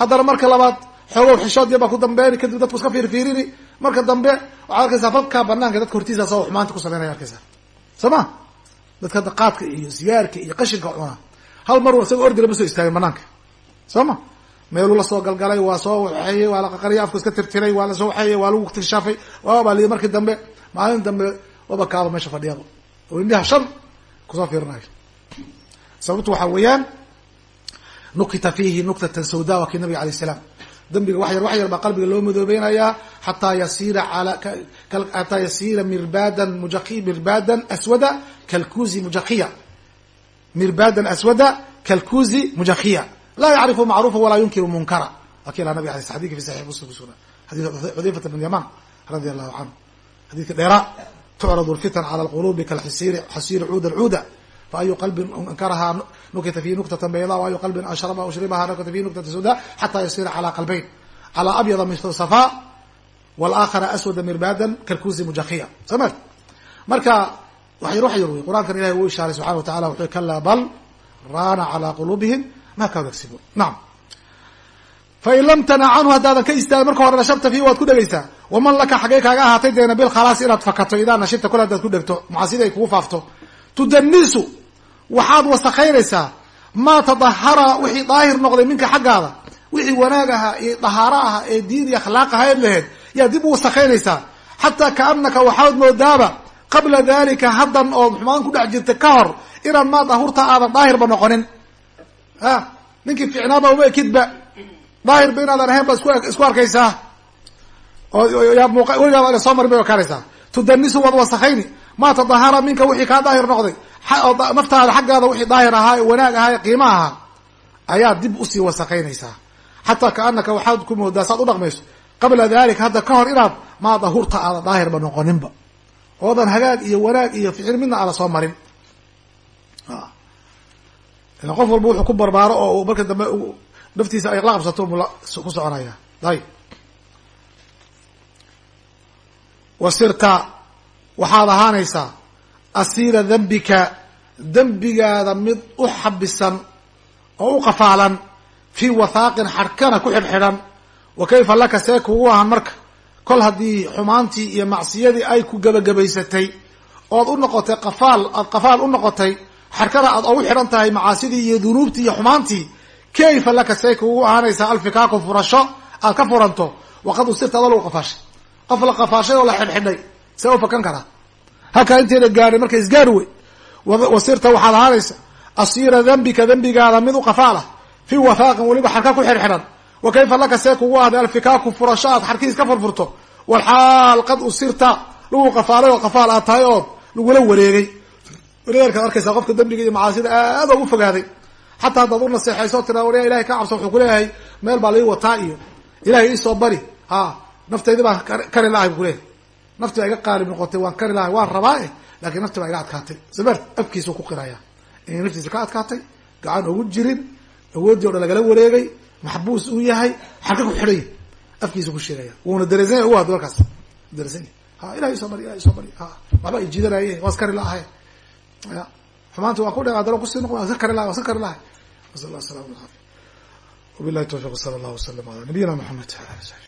haddana marka labaad xoogow xishoodya baa ku dambeeni kadib dadku iska fiirfiirini. Marka dambe waxaad arkaysaa falkaa banaanka dadka hortiisa asagoo xumaanta ku sameynaya arkaysa. Soo ma? Dadka hadda qaadka iyo sigaarka iyo qashinka cuna hal mar isagoo ordila ma soo istaagin banaanka soo ma? Meeluu la soo galgalay waa soo waxeeyey waa la qaqariyay afku iska tirtiray waa la soo waxeeyey waa lagu tirshaafay waabaa liyi markii dambe maalin dambe waba kaaba meesha fadhiyaba. Oo indhaha shan ku soo fiirinayo sababtu waxaa weeyaan nukita fiihi nuktatan sawda waa kii nabiga alayh salaam. Dambiga wax yar wax yar baa qalbiga loo madoobeynayaa xataa yasiira xataa yasiira mirbadan muai mirbadan aswada kalkuzi mujakiya mirbadan aswada kalkuzi mujakiya laa yacrifu macrufa walaa yunkiru munkara. Waa ki laha nabig ala xadidka fi saxix muslim kusugna xadid xudayfata bn yaman radia allahu canhu xadidka dheeraa tucrad lfitan cala lqulubi kalxasiiri xasiiri cuuda cuuda faayu qalbin ankarahaa nukita fihi nuktata bayda waayu qalbin ashraba shribaha nukita fihi nuktata sauda xata yasira cala qalbayn. Cala abyada misl safa walaakara aswada mirbadan kalkuzi mujakiya soma marka wax yar wax yar wey qur'aankan ilahi wuu ishaaray subxana wa tacala wuxuu kalaa bal raana cala quluubihim ma kaanu yagsibuun nacam fain lam tanac canhu haddaadan ka istaagin marka hore nashabta fiihi waad ku dhegaysaa. Waman laka xaggee kaaga ahaatay deena bilkhalaas inaad fakato idaa nashibta kole hadaad ku dhegto macaasida ay kugu faafto. Tudanisu waxaad wasakaynaysaa maa tadahara wixii daahir noqday minka xaggaada wixii wanaag ahaa iyo dahaaro aha ee diin iyo akhlaaq ahayd laheyd yaad dib u wasakaynaysaa xataa kaanaka waxaad moodaaba qabla dalika haddan ood xumaan ku dhex jirta ka hor inaan maa dahurta aadan daahirba noqonin. A ninkii ficnaaba uma ekidba. Daahirba inaadan ahayn baad isku arkaysaa. Weligaaba soo marin bay ekaanaysaa tudanisu waad wasakayni maa tadahara minka wixii kaa daahir noqday. Naftaada xaggaada wixii daahir ahaa ee wanaag ahaa ee qiima ahaa ayaad dib u sii wasakaynaysaa xataa kaanaka waxaad ku moodaa saad u dhaqmayso. Qabla dalika hadda ka hor inaad maa dahurta aadan daahirba noqoninba oodan hagaag iyo wanaag iyo ficil midna aada soo marin. Ila qof walba wuxuu ku barbaaro oo marka dambe naftiisa ay la qabsato ku soconaya. Ayb wasirta waxaad ahaanaysaa asiira dembika dembigaada mid u xabisan oo u qafaalan fii wathaaqin xadhkana ku xidhxidhan wa kayfa laka see kugu ahan marka kol haddii xumaantii iyo macsiyadii ay ku gebagabaysatay ood u noqotay qafaal aad qafaal u noqotay xarkada aad ogu xidhan tahay macaasidii iyo dunuubtii iyo xumaantii kayfa laka say kugu ahaanaysaa alfikaaku furasho aad ka furanto waqad usirta adoo lagu qafaashay. Qof la qafaashay oo la xidhxidhay see u fakan karaa halkaa inteeda gaadhay marka isgaari wey. Wasirta waxaad ahaanaysa asiira dembika dembigaada mid u qafaal ah fii wathaaqin weliba xarka ku xidhxidhan wa kayfa laka see kugu ahday alfikaaku furasho aad xarkiis ka furfurto. Walxaal qad usirta lagu qafaalay oo qafaal aad tahay ood lagula wareegay. Wareerkaad arkaysaa qofka dembiga iyo macaasida aad ugu fogaaday. Xataa haddaad u naseexayso tiraa waryaa ilahay ka cabso wuxuu kuleeyahay meel baa lai wataa iyo ilahay iisoo bari. Ha naftaydi baan kari lahay bu kuleeyahay nafti baa iga qaalib noqotay waan kari lahay waan rabaa eh laakiin nafti baa iga adkaatay. Saber afkiisuu ku qiraya. Inay naftiisa ka adkaatay gacan ugu jirin awoodii o dhan lagala wareegay maxbuus uu yahay xarka ku xidhay afkiisa ku sheegaya wuuna dareensanya ugu hado markaas dareensanya ha ilahay isoo bari ilahay isoo bari. Ha waxba ay jiidanaye waa iskari laahay ya xumaanti waa ku dhe adana ku sii noqon waa iska kari lahay waa iska kari lahay nasal allah asalam alaafiya wabillahi tawfiq sala allahu wasalam ala nabiyina maxamed